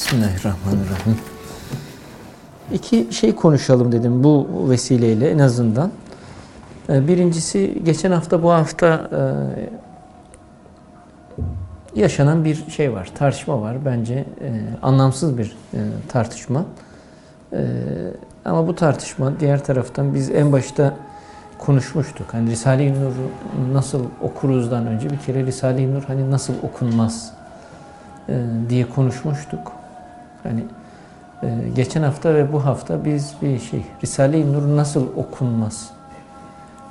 Bismillahirrahmanirrahim. İki şey konuşalım dedim bu vesileyle en azından. Ee, birincisi geçen hafta bu hafta e, yaşanan bir şey var, tartışma var. Bence e, anlamsız bir e, tartışma. Ama bu tartışma diğer taraftan biz en başta konuşmuştuk. Hani Risale-i Nur'u nasıl okuruzdan önce bir kere Risale-i Nur hani nasıl okunmaz diye konuşmuştuk. Hani geçen hafta ve bu hafta biz bir şey Risale-i Nur nasıl okunmaz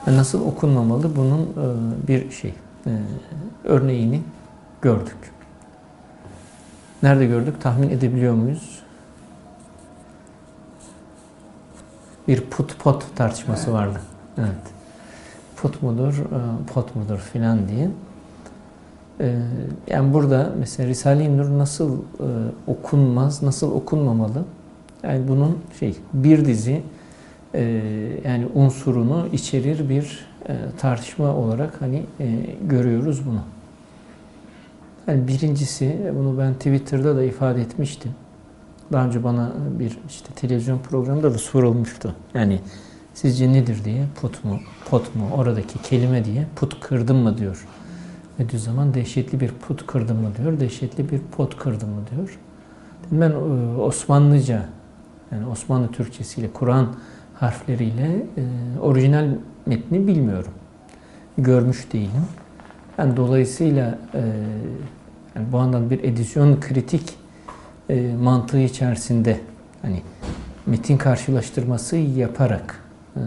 nasıl okunmamalı bunun e, bir şey e, örneğini gördük. Nerede gördük? Tahmin edebiliyor muyuz? Bir put pot tartışması vardı. Evet. Put mudur, e, pot mudur filan diye. Yani burada mesela Risale-i Nur nasıl okunmaz, nasıl okunmamalı? Yani bunun şey bir dizi e, yani unsurunu içerir bir e, tartışma olarak hani e, görüyoruz bunu. Yani birincisi bunu ben Twitter'da da ifade etmiştim. Daha önce bana bir işte televizyon programında da sorulmuştu. Yani sizce nedir diye put mu, pot mu oradaki kelime diye put kırdım mı diyor. Zaman dehşetli bir put kırdım mı diyor, dehşetli bir pot kırdım mı diyor. Ben Osmanlıca yani Osmanlı Türkçesiyle Kur'an harfleriyle e, orijinal metni bilmiyorum. Görmüş değilim. Yani dolayısıyla e, yani bu andan bir edisyon kritik e, mantığı içerisinde hani metin karşılaştırması yaparak e,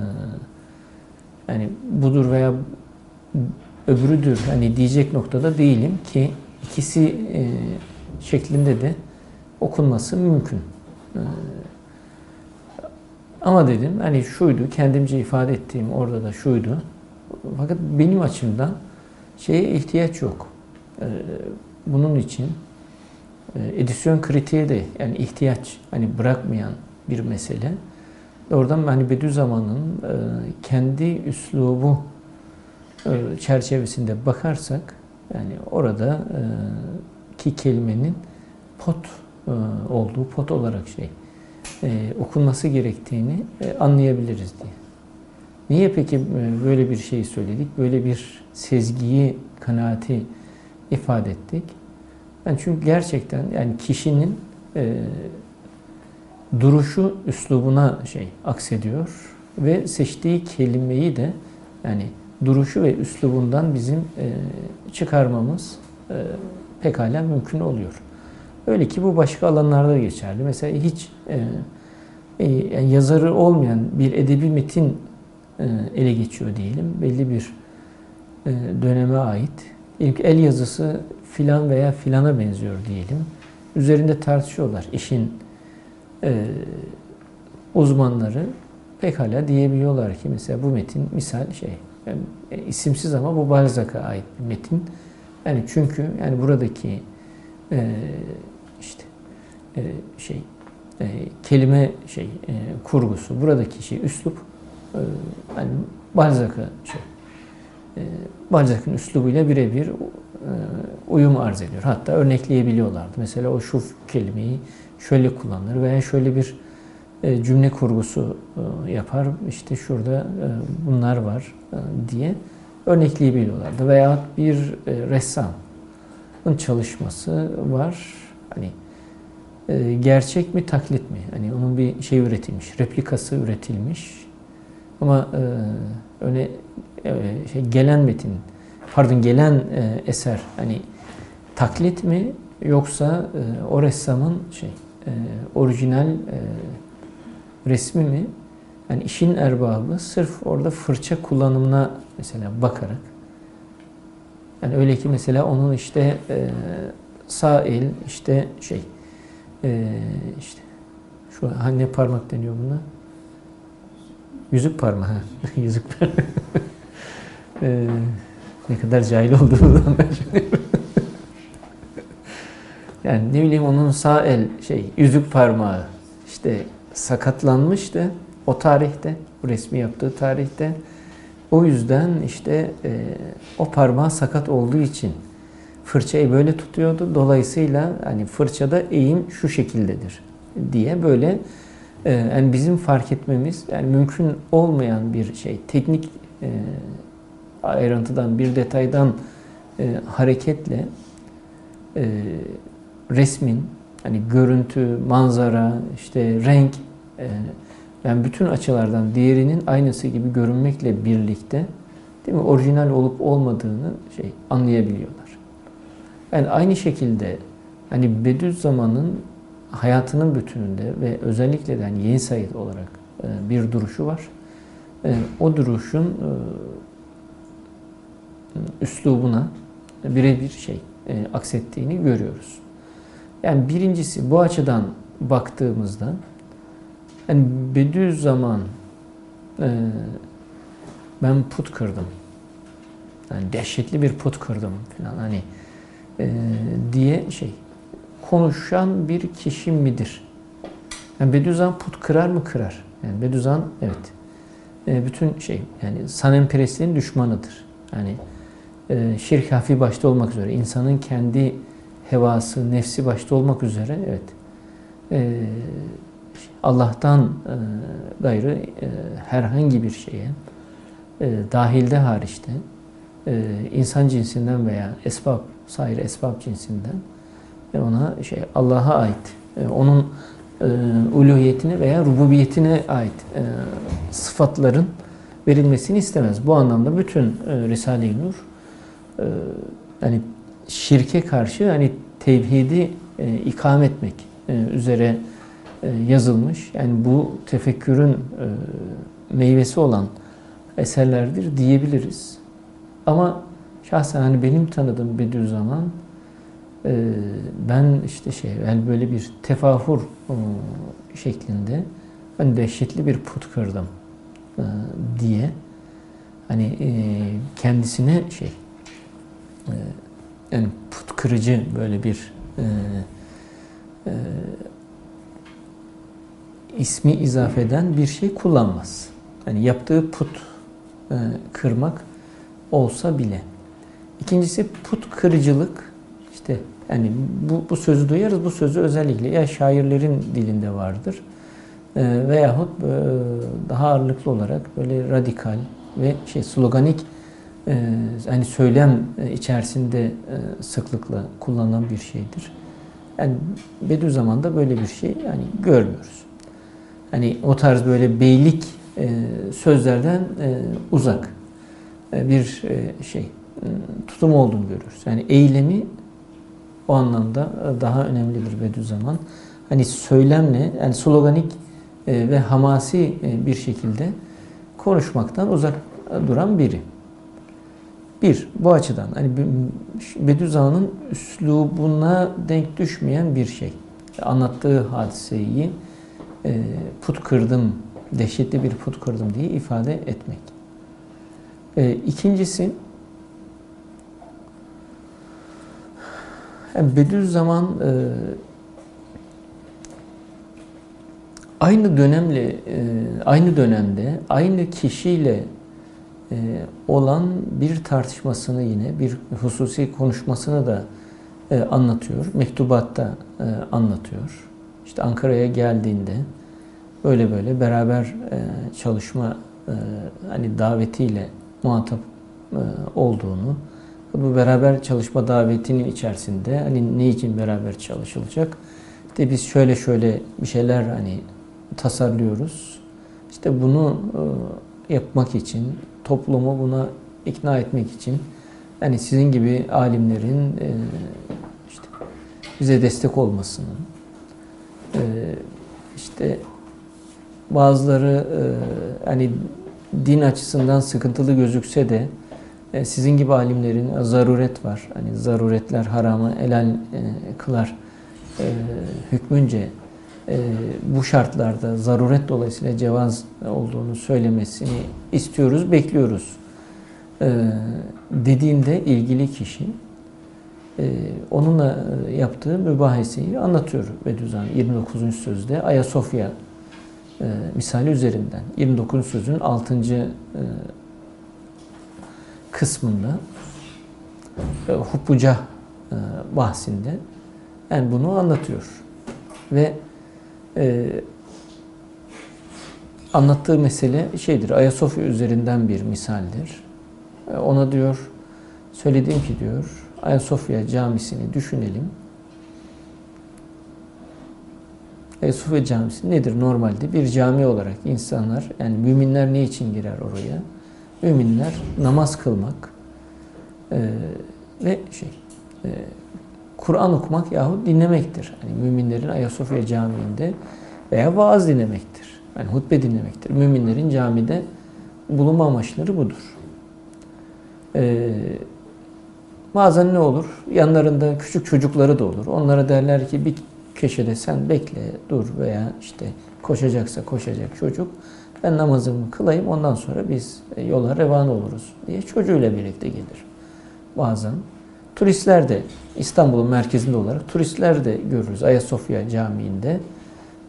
yani budur veya öbürüdür hani diyecek noktada değilim ki ikisi e, şeklinde de okunması mümkün. E, ama dedim hani şuydu, kendimce ifade ettiğim orada da şuydu. Fakat benim açımdan şeye ihtiyaç yok. Ee, bunun için e, edisyon kritiğe de yani ihtiyaç hani bırakmayan bir mesele. Oradan hani Bediüzzaman'ın e, kendi üslubu e, çerçevesinde bakarsak yani orada ki kelimenin pot olduğu pot olarak şey e, okunması gerektiğini e, anlayabiliriz diye. Niye peki e, böyle bir şey söyledik? Böyle bir sezgiyi, kanaati ifade ettik? Yani çünkü gerçekten yani kişinin e, duruşu üslubuna şey aksediyor ve seçtiği kelimeyi de yani duruşu ve üslubundan bizim e, çıkarmamız e, pekala mümkün oluyor. Öyle ki bu başka alanlarda da geçerli. Mesela hiç e, e, yazarı olmayan bir edebi metin e, ele geçiyor diyelim. Belli bir e, döneme ait. İlk el yazısı filan veya filana benziyor diyelim. Üzerinde tartışıyorlar. İşin e, uzmanları pekala diyebiliyorlar ki mesela bu metin misal şey yani, e, isimsiz ama bu Balzac'a ait bir metin. Yani çünkü yani buradaki e, işte e, şey e, kelime şey e, kurgusu buradaki şey üslup e, yani Balzac'a şey e, Balzac'ın üslubuyla birebir e, uyum arz ediyor. Hatta örnekleyebiliyorlardı. Mesela o şu kelimeyi şöyle kullanır veya şöyle bir cümle kurgusu e, yapar. İşte şurada e, bunlar var e, diye örnekleyebiliyorlardı. Veya bir e, ressamın çalışması var Hani e, gerçek mi taklit mi? Hani onun bir şey üretilmiş, replikası üretilmiş. Ama e, öyle e, şey, gelen metin, pardon gelen e, eser hani taklit mi yoksa e, o ressamın şey e, orijinal e, resmi mi? Yani işin erbabı sırf orada fırça kullanımına mesela bakarak yani öyle ki mesela onun işte e, sağ el işte şey e, işte şu hangi parmak deniyor buna? Yüzük parmağı. Yüzük parmağı. e, ne kadar cahil olduğunu ben Yani ne bileyim onun sağ el şey yüzük parmağı işte sakatlanmıştı o tarihte, bu resmi yaptığı tarihte. O yüzden işte e, o parmağı sakat olduğu için fırçayı böyle tutuyordu. Dolayısıyla hani fırçada eğim şu şekildedir diye böyle e, yani bizim fark etmemiz yani mümkün olmayan bir şey. Teknik e, ayrıntıdan, bir detaydan e, hareketle e, resmin hani görüntü, manzara, işte renk e, yani bütün açılardan diğerinin aynısı gibi görünmekle birlikte değil mi orijinal olup olmadığını şey anlayabiliyorlar. Yani aynı şekilde hani Bediüzzaman'ın hayatının bütününde ve özellikle de hani Yeni Said olarak e, bir duruşu var. E, o duruşun e, üslubuna birebir şey aksettiğini görüyoruz. Yani birincisi bu açıdan baktığımızda yani Bediüzzaman ben put kırdım. Yani dehşetli bir put kırdım falan hani diye şey konuşan bir kişi midir? Yani Bediüzzaman put kırar mı? Kırar. Yani Bediüzzaman evet. E, bütün şey yani sanenperestliğin düşmanıdır. Yani e, şirk hafi başta olmak üzere insanın kendi hevası, nefsi başta olmak üzere evet. E, Allah'tan e, gayrı e, herhangi bir şeye e, dahilde hariçte e, insan cinsinden veya esbab, sair esbab cinsinden ve ona şey Allah'a ait, e, onun e, uluhiyetine veya rububiyetine ait e, sıfatların verilmesini istemez. Bu anlamda bütün e, Risale-i Nur e, yani şirke karşı hani tevhidi e, ikam etmek e, üzere e, yazılmış. Yani bu tefekkürün e, meyvesi olan eserlerdir diyebiliriz. Ama şahsen hani benim tanıdığım Bediüzzaman ee, ben işte şey yani böyle bir tefahur e, şeklinde hani dehşetli bir put kırdım e, diye hani e, kendisine şey yani put kırıcı böyle bir ismi izafeden bir şey kullanmaz. Yani yaptığı put kırmak olsa bile. İkincisi put kırıcılık işte yani bu, bu sözü duyarız. Bu sözü özellikle ya şairlerin dilinde vardır e, veyahut e, daha ağırlıklı olarak böyle radikal ve şey sloganik e, hani söylem içerisinde e, sıklıkla kullanılan bir şeydir. Yani Bediüzzaman'da böyle bir şey yani görmüyoruz. Hani o tarz böyle beylik e, sözlerden e, uzak e, bir e, şey tutum olduğunu görüyoruz. Yani eylemi o anlamda e, daha önemlidir Bediüzzaman. Hani söylemle, yani sloganik e, ve hamasi e, bir şekilde konuşmaktan uzak duran biri. Bir, bu açıdan hani Bediüzzaman'ın üslubuna denk düşmeyen bir şey. Anlattığı hadiseyi put kırdım, dehşetli bir put kırdım diye ifade etmek. İkincisi, Yani Bediüzzaman e, aynı dönemle e, aynı dönemde aynı kişiyle e, olan bir tartışmasını yine bir hususi konuşmasını da e, anlatıyor. Mektubatta e, anlatıyor. İşte Ankara'ya geldiğinde böyle böyle beraber e, çalışma e, hani davetiyle muhatap e, olduğunu bu beraber çalışma davetinin içerisinde hani ne için beraber çalışılacak? İşte biz şöyle şöyle bir şeyler hani tasarlıyoruz. İşte bunu e, yapmak için, toplumu buna ikna etmek için yani sizin gibi alimlerin e, işte bize destek olmasının e, işte bazıları hani din açısından sıkıntılı gözükse de sizin gibi alimlerin zaruret var. Hani zaruretler haramı elal e, kılar hükmünce bu şartlarda zaruret dolayısıyla cevaz olduğunu söylemesini istiyoruz, bekliyoruz dediğinde ilgili kişi onunla yaptığı mübahiseyi anlatıyor Bediüzzaman 29. sözde Ayasofya misali üzerinden. 29. sözün 6 kısmında e, hupbuca e, bahsinde yani bunu anlatıyor. Ve e, anlattığı mesele şeydir, Ayasofya üzerinden bir misaldir. E, ona diyor, söyledim ki diyor, Ayasofya camisini düşünelim. Ayasofya Camisi nedir normalde? Bir cami olarak insanlar, yani müminler ne için girer oraya? Müminler namaz kılmak e, ve şey, e, Kur'an okumak yahut dinlemektir. Yani müminlerin Ayasofya Camii'nde veya vaaz dinlemektir. Yani hutbe dinlemektir. Müminlerin camide bulunma amaçları budur. Ee, bazen ne olur? Yanlarında küçük çocukları da olur. Onlara derler ki bir köşede sen bekle, dur veya işte koşacaksa koşacak çocuk. Ben namazımı kılayım ondan sonra biz yola revan oluruz diye çocuğuyla birlikte gelir. Bazen turistler de İstanbul'un merkezinde olarak turistler de görürüz Ayasofya Camii'nde.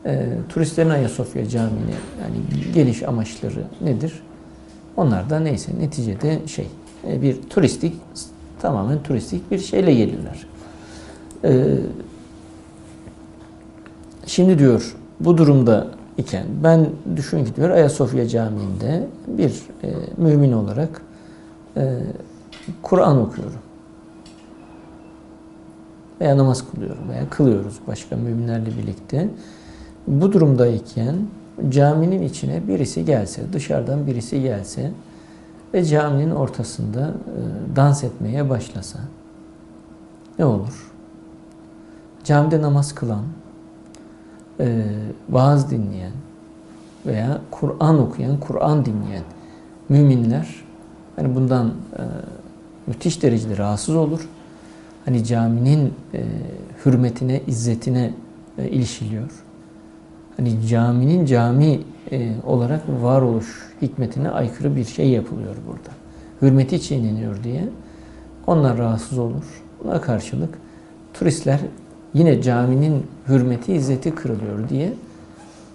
E, turistlerin Ayasofya Camii'ne yani geliş amaçları nedir? Onlar da neyse neticede şey e, bir turistik tamamen turistik bir şeyle gelirler. E, şimdi diyor bu durumda iken ben düşün ki diyor Ayasofya Camii'nde bir e, mümin olarak e, Kur'an okuyorum veya namaz kılıyorum veya kılıyoruz başka müminlerle birlikte. Bu durumdayken caminin içine birisi gelse, dışarıdan birisi gelse ve caminin ortasında e, dans etmeye başlasa ne olur? Camide namaz kılan, e, vaaz dinleyen veya Kur'an okuyan, Kur'an dinleyen müminler hani bundan e, müthiş derecede rahatsız olur hani caminin e, hürmetine, izzetine e, ilişiliyor. Hani caminin cami e, olarak varoluş hikmetine aykırı bir şey yapılıyor burada. Hürmeti çiğneniyor diye onlar rahatsız olur. Buna karşılık turistler yine caminin hürmeti, izzeti kırılıyor diye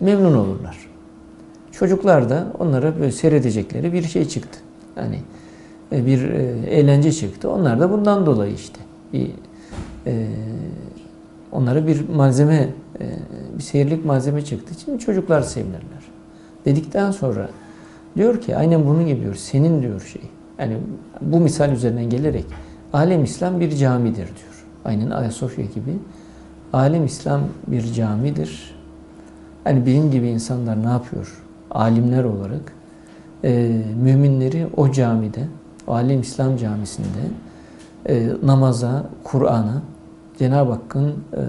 memnun olurlar. Çocuklar da onlara böyle seyredecekleri bir şey çıktı. Yani e, bir e, eğlence çıktı. Onlar da bundan dolayı işte bir e, onlara bir malzeme, e, bir seyirlik malzeme çıktığı için çocuklar sevinirler. Dedikten sonra diyor ki aynen bunun gibi. Senin diyor şey. Yani bu misal üzerinden gelerek alem İslam bir camidir diyor. Aynen Ayasofya gibi. Alem İslam bir camidir. Yani benim gibi insanlar ne yapıyor? Alimler olarak e, müminleri o camide, Alem İslam camisinde e, namaza, Kur'an'a, Cenab-ı Hakk'ın e,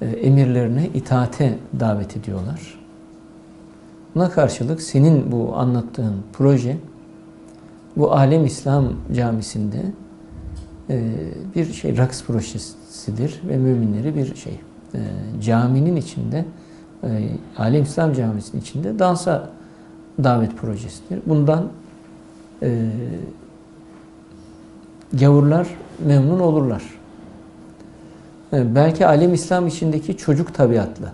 e, emirlerine itaate davet ediyorlar. Buna karşılık senin bu anlattığın proje bu Alem İslam Camisi'nde e, bir şey raks projesidir ve müminleri bir şey e, caminin içinde e, Alem İslam Camisi'nin içinde dansa davet projesidir. Bundan e, gavurlar memnun olurlar. Yani belki alem İslam içindeki çocuk tabiatlı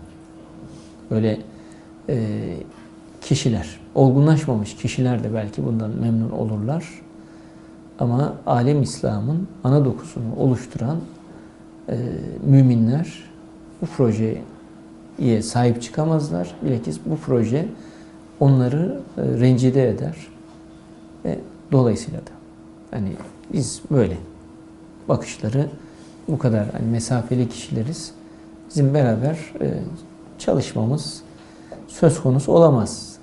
böyle e, kişiler, olgunlaşmamış kişiler de belki bundan memnun olurlar. Ama alem İslam'ın ana dokusunu oluşturan e, müminler bu projeye sahip çıkamazlar. Bilakis bu proje onları e, rencide eder ve dolayısıyla da hani biz böyle bakışları bu kadar hani mesafeli kişileriz. Bizim beraber e, çalışmamız söz konusu olamaz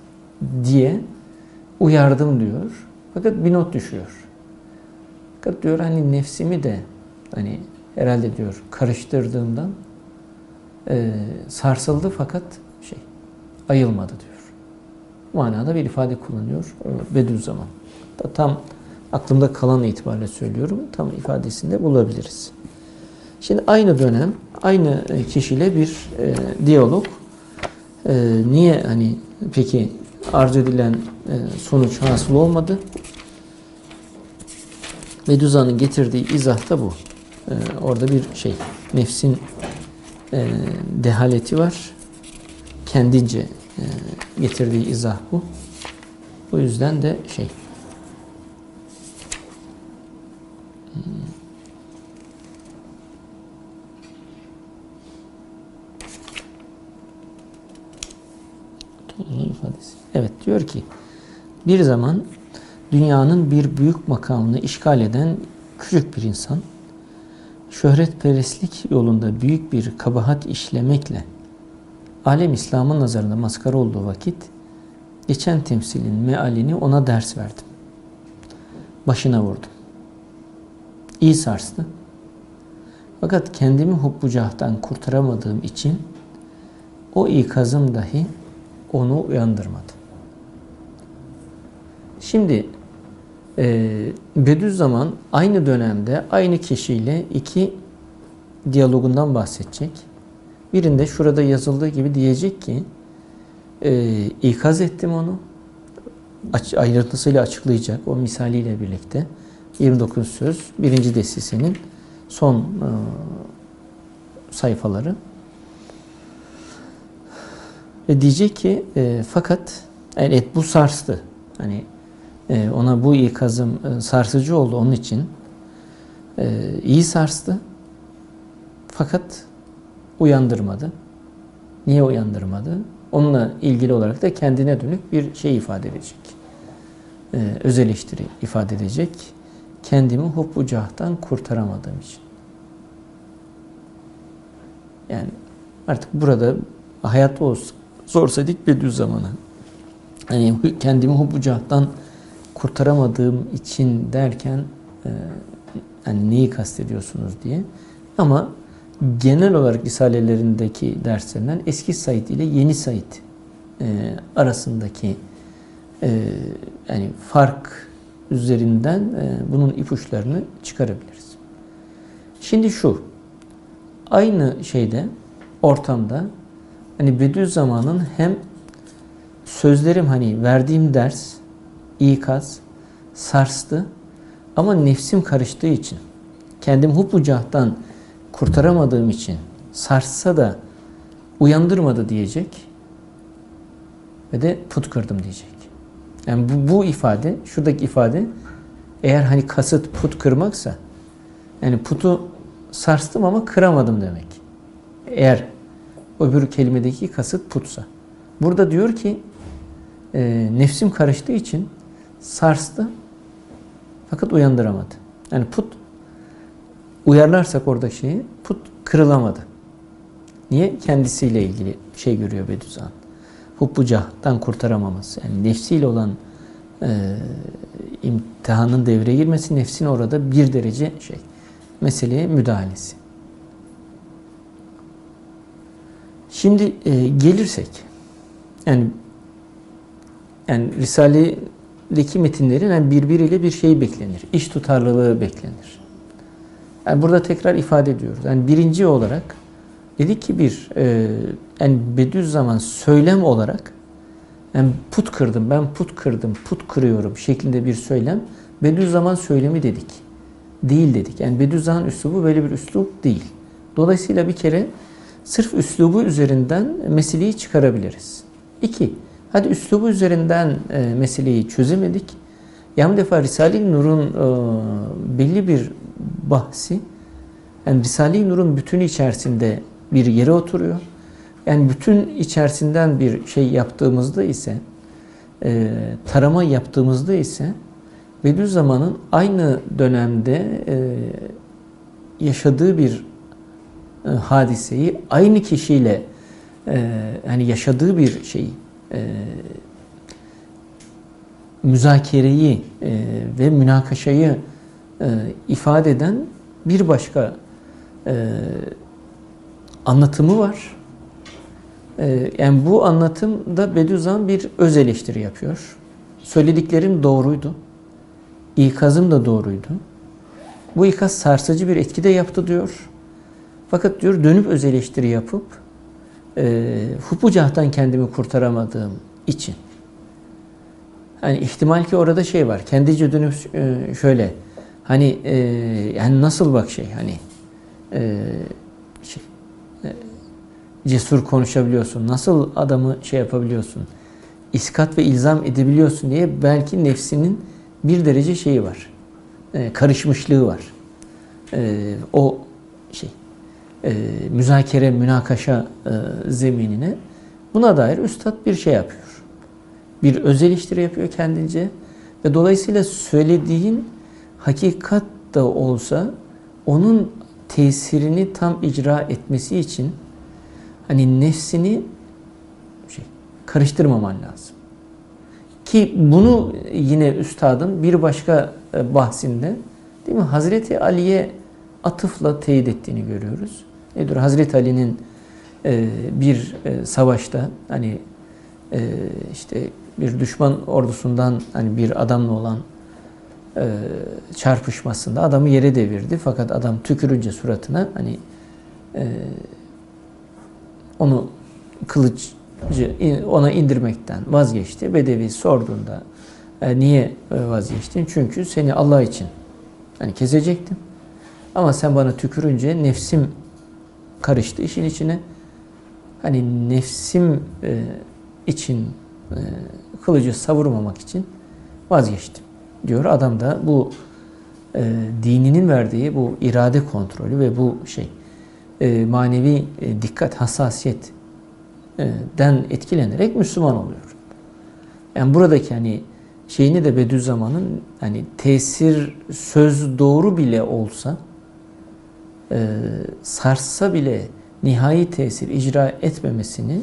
diye uyardım diyor. Fakat bir not düşüyor. Fakat diyor hani nefsimi de hani herhalde diyor karıştırdığımdan e, sarsıldı fakat şey ayılmadı diyor. Bu manada bir ifade kullanıyor Bediüzzaman. Tam aklımda kalan itibariyle söylüyorum. Tam ifadesinde bulabiliriz. Şimdi aynı dönem, aynı e, kişiyle bir e, diyalog. E, niye hani peki arzu edilen e, sonuç hasıl olmadı? Meduza'nın getirdiği izah da bu. E, orada bir şey, nefsin e, dehaleti var. Kendince e, getirdiği izah bu. Bu yüzden de şey, İfadesi. Evet diyor ki bir zaman dünyanın bir büyük makamını işgal eden küçük bir insan şöhret şöhretperestlik yolunda büyük bir kabahat işlemekle alem İslam'ın nazarında maskara olduğu vakit geçen temsilin mealini ona ders verdim. Başına vurdum. İyi sarstı. Fakat kendimi hubbucahtan kurtaramadığım için o ikazım dahi onu uyandırmadı. Şimdi e, Bediüzzaman aynı dönemde aynı kişiyle iki diyalogundan bahsedecek. Birinde şurada yazıldığı gibi diyecek ki e, ikaz ettim onu. Aç, ayrıntısıyla açıklayacak o misaliyle birlikte. 29 söz birinci desisenin son e, sayfaları. Ve diyecek ki e, fakat evet bu sarstı. Hani e, ona bu ikazım e, sarsıcı oldu onun için. E, iyi sarstı. Fakat uyandırmadı. Niye uyandırmadı? Onunla ilgili olarak da kendine dönük bir şey ifade edecek. E, öz eleştiri ifade edecek. Kendimi hubbucahtan kurtaramadığım için. Yani artık burada hayatta olsa, sorsaydık bir düz zamanı. Hani kendimi hubbucahtan kurtaramadığım için derken e, yani neyi kastediyorsunuz diye. Ama genel olarak risalelerindeki derslerinden eski Said ile yeni Said e, arasındaki e, yani fark üzerinden e, bunun ipuçlarını çıkarabiliriz. Şimdi şu aynı şeyde ortamda hani Bediüzzaman'ın hem sözlerim hani verdiğim ders ikaz sarstı ama nefsim karıştığı için kendim hubbucahtan kurtaramadığım için sarssa da uyandırmadı diyecek ve de put kırdım diyecek. Yani bu, bu ifade, şuradaki ifade eğer hani kasıt put kırmaksa yani putu sarstım ama kıramadım demek. Eğer öbür kelimedeki kasıt putsa. Burada diyor ki e, nefsim karıştığı için sarstı fakat uyandıramadı. Yani put uyarlarsak orada şeyi put kırılamadı. Niye? Kendisiyle ilgili şey görüyor Bediüzzaman. Hubbucah'tan kurtaramaması. Yani nefsiyle olan e, imtihanın devreye girmesi nefsin orada bir derece şey meseleye müdahalesi. Şimdi e, gelirsek yani yani Risale'deki metinlerin yani birbiriyle bir şey beklenir. İş tutarlılığı beklenir. Yani burada tekrar ifade ediyoruz. Yani birinci olarak dedik ki bir e, yani Bediüzzaman söylem olarak yani put kırdım, ben put kırdım, put kırıyorum şeklinde bir söylem Bediüzzaman söylemi dedik. Değil dedik. Yani Bediüzzaman üslubu böyle bir üslup değil. Dolayısıyla bir kere sırf üslubu üzerinden meseleyi çıkarabiliriz. İki, hadi üslubu üzerinden e, meseleyi çözemedik. Yani defa Risale-i Nur'un e, belli bir bahsi yani Risale-i Nur'un bütünü içerisinde bir yere oturuyor. Yani bütün içerisinden bir şey yaptığımızda ise e, tarama yaptığımızda ise Bediüzzaman'ın aynı dönemde e, yaşadığı bir e, hadiseyi aynı kişiyle e, yani yaşadığı bir şeyi e, müzakereyi e, ve münakaşayı e, ifade eden bir başka e, anlatımı var. E, yani bu anlatımda Bediüzzaman bir öz eleştiri yapıyor. Söylediklerim doğruydu. İkazım da doğruydu. Bu ikaz sarsıcı bir etki de yaptı diyor. Fakat diyor dönüp öz eleştiri yapıp e, hubucahtan kendimi kurtaramadığım için. Hani ihtimal ki orada şey var. Kendice dönüp e, şöyle hani e, yani nasıl bak şey hani e, cesur konuşabiliyorsun. Nasıl adamı şey yapabiliyorsun? iskat ve ilzam edebiliyorsun diye belki nefsinin bir derece şeyi var. E, karışmışlığı var. E, o şey e, müzakere, münakaşa e, zeminine Buna dair üstad bir şey yapıyor. Bir öz eleştiri yapıyor kendince ve dolayısıyla söylediğin hakikat da olsa onun tesirini tam icra etmesi için hani nefsini şey, karıştırmaman lazım. Ki bunu yine üstadın bir başka e, bahsinde değil mi Hazreti Ali'ye atıfla teyit ettiğini görüyoruz. Nedir? Hazreti Ali'nin e, bir e, savaşta hani işte bir düşman ordusundan hani bir adamla olan çarpışmasında adamı yere devirdi. Fakat adam tükürünce suratına hani onu kılıç ona indirmekten vazgeçti. Bedevi sorduğunda e, niye vazgeçtin? Çünkü seni Allah için hani kesecektim. Ama sen bana tükürünce nefsim karıştı işin içine. Hani nefsim e, için e, kılıcı savurmamak için vazgeçtim diyor. Adam da bu e, dininin verdiği bu irade kontrolü ve bu şey e, manevi e, dikkat, hassasiyet den etkilenerek Müslüman oluyor. Yani buradaki hani şeyini de Bediüzzaman'ın hani tesir söz doğru bile olsa e, sarsa bile nihai tesir icra etmemesini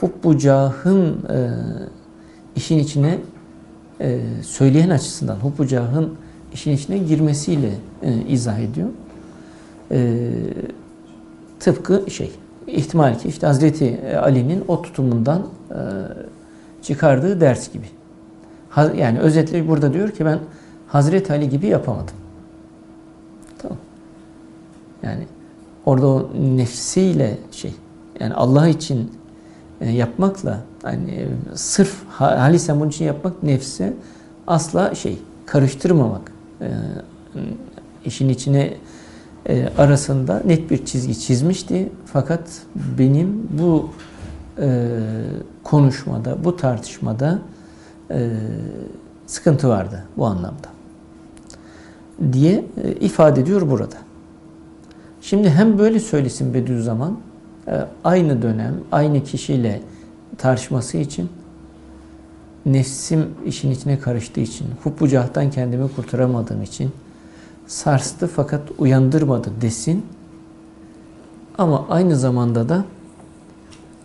hubbu cahın e, işin içine e, söyleyen açısından hubbu cahın işin içine girmesiyle izah ediyor. E, tıpkı şey ihtimal ki işte Hazreti Ali'nin o tutumundan e, çıkardığı ders gibi. Yani özetle burada diyor ki ben Hazreti Ali gibi yapamadım. Tamam. Yani orada o nefsiyle şey yani Allah için e, yapmakla hani sırf hali sen bunun için yapmak nefse asla şey karıştırmamak. E, işin içine e, arasında net bir çizgi çizmişti. Fakat benim bu e, konuşmada, bu tartışmada e, sıkıntı vardı bu anlamda diye e, ifade ediyor burada. Şimdi hem böyle söylesin Bediüzzaman e, aynı dönem, aynı kişiyle tartışması için nefsim işin içine karıştığı için, hubbu cahtan kendimi kurtaramadığım için sarstı fakat uyandırmadı desin. Ama aynı zamanda da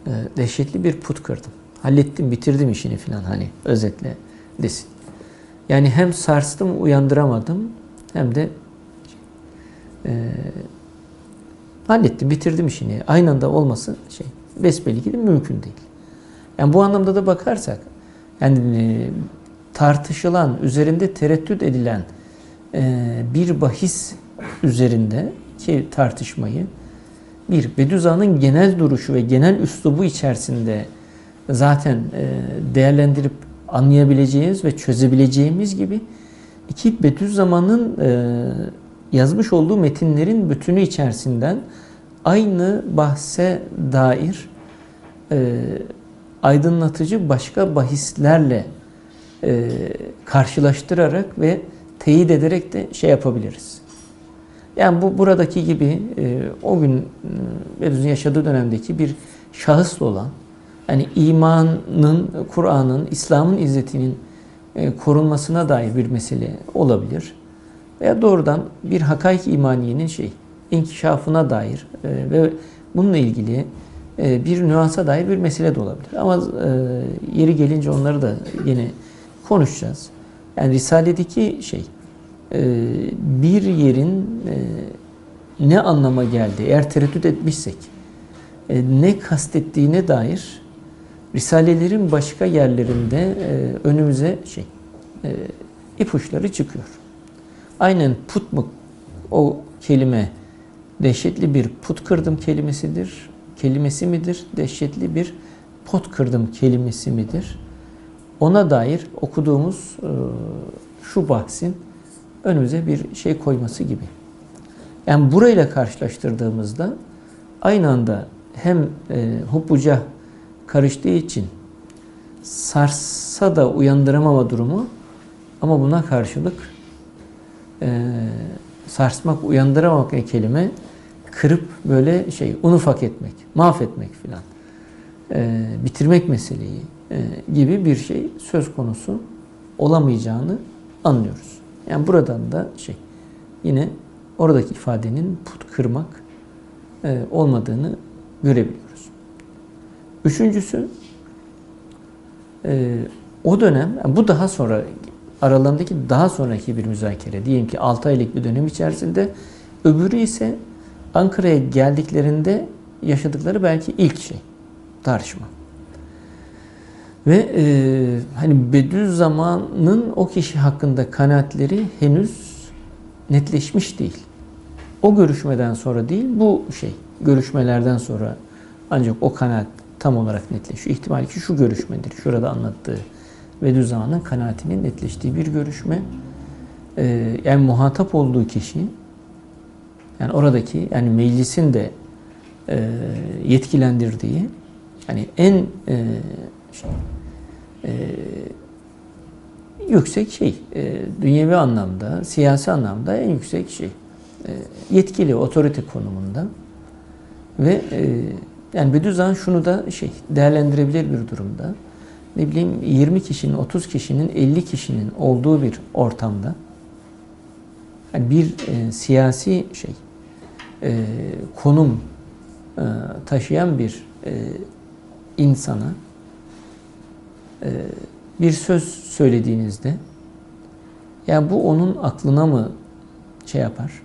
e, dehşetli bir put kırdım. Hallettim, bitirdim işini filan hani özetle desin. Yani hem sarstım, uyandıramadım hem de e, hallettim, bitirdim işini. Aynı anda olması şey besbelli de mümkün değil. Yani bu anlamda da bakarsak yani e, tartışılan, üzerinde tereddüt edilen bir bahis üzerinde ki tartışmayı bir Bediüzzaman'ın genel duruşu ve genel üslubu içerisinde zaten e, değerlendirip anlayabileceğimiz ve çözebileceğimiz gibi iki Bediüzzaman'ın e, yazmış olduğu metinlerin bütünü içerisinden aynı bahse dair e, aydınlatıcı başka bahislerle karşılaştırarak ve teyit ederek de şey yapabiliriz. Yani bu buradaki gibi e, o gün e, Bediüzzaman yaşadığı dönemdeki bir şahısla olan yani imanın, Kur'an'ın, İslam'ın izzetinin e, korunmasına dair bir mesele olabilir. Veya doğrudan bir hakaik imaniyenin şey, inkişafına dair e, ve bununla ilgili e, bir nüansa dair bir mesele de olabilir. Ama e, yeri gelince onları da yine konuşacağız. Yani Risale'deki şey e, bir yerin e, ne anlama geldi eğer tereddüt etmişsek e, ne kastettiğine dair Risalelerin başka yerlerinde önümüze şey ipuçları çıkıyor. Aynen put mu o kelime dehşetli bir put kırdım kelimesidir. Kelimesi midir? Dehşetli bir pot kırdım kelimesi midir? Ona dair okuduğumuz e, şu bahsin önümüze bir şey koyması gibi. Yani burayla karşılaştırdığımızda aynı anda hem e, hubbuca karıştığı için sarsa da uyandıramama durumu ama buna karşılık e, sarsmak, uyandıramamak ne kelime kırıp böyle şey un ufak etmek, mahvetmek filan. e, bitirmek meseleyi gibi bir şey söz konusu olamayacağını anlıyoruz. Yani buradan da şey yine oradaki ifadenin put kırmak e, olmadığını görebiliyoruz. Üçüncüsü e, o dönem bu daha sonra aralarındaki daha sonraki bir müzakere. Diyelim ki 6 aylık bir dönem içerisinde öbürü ise Ankara'ya geldiklerinde yaşadıkları belki ilk şey tartışma. Ve e, hani Bediüzzaman'ın o kişi hakkında kanaatleri henüz netleşmiş değil. O görüşmeden sonra değil, bu şey görüşmelerden sonra ancak o kanaat tam olarak netleşiyor. İhtimal ki şu görüşmedir. Şurada anlattığı Bediüzzaman'ın kanaatinin netleştiği bir görüşme. Ee, yani muhatap olduğu kişi yani oradaki yani meclisin de e, yetkilendirdiği yani en e, şey, e, yüksek şey e, dünyevi anlamda, siyasi anlamda en yüksek şey e, yetkili, otorite konumunda ve e, yani Bediüzzaman şunu da şey değerlendirebilir bir durumda. Ne bileyim 20 kişinin, 30 kişinin, 50 kişinin olduğu bir ortamda yani bir e, siyasi şey e, konum e, taşıyan bir e, insana bir söz söylediğinizde yani bu onun aklına mı şey yapar?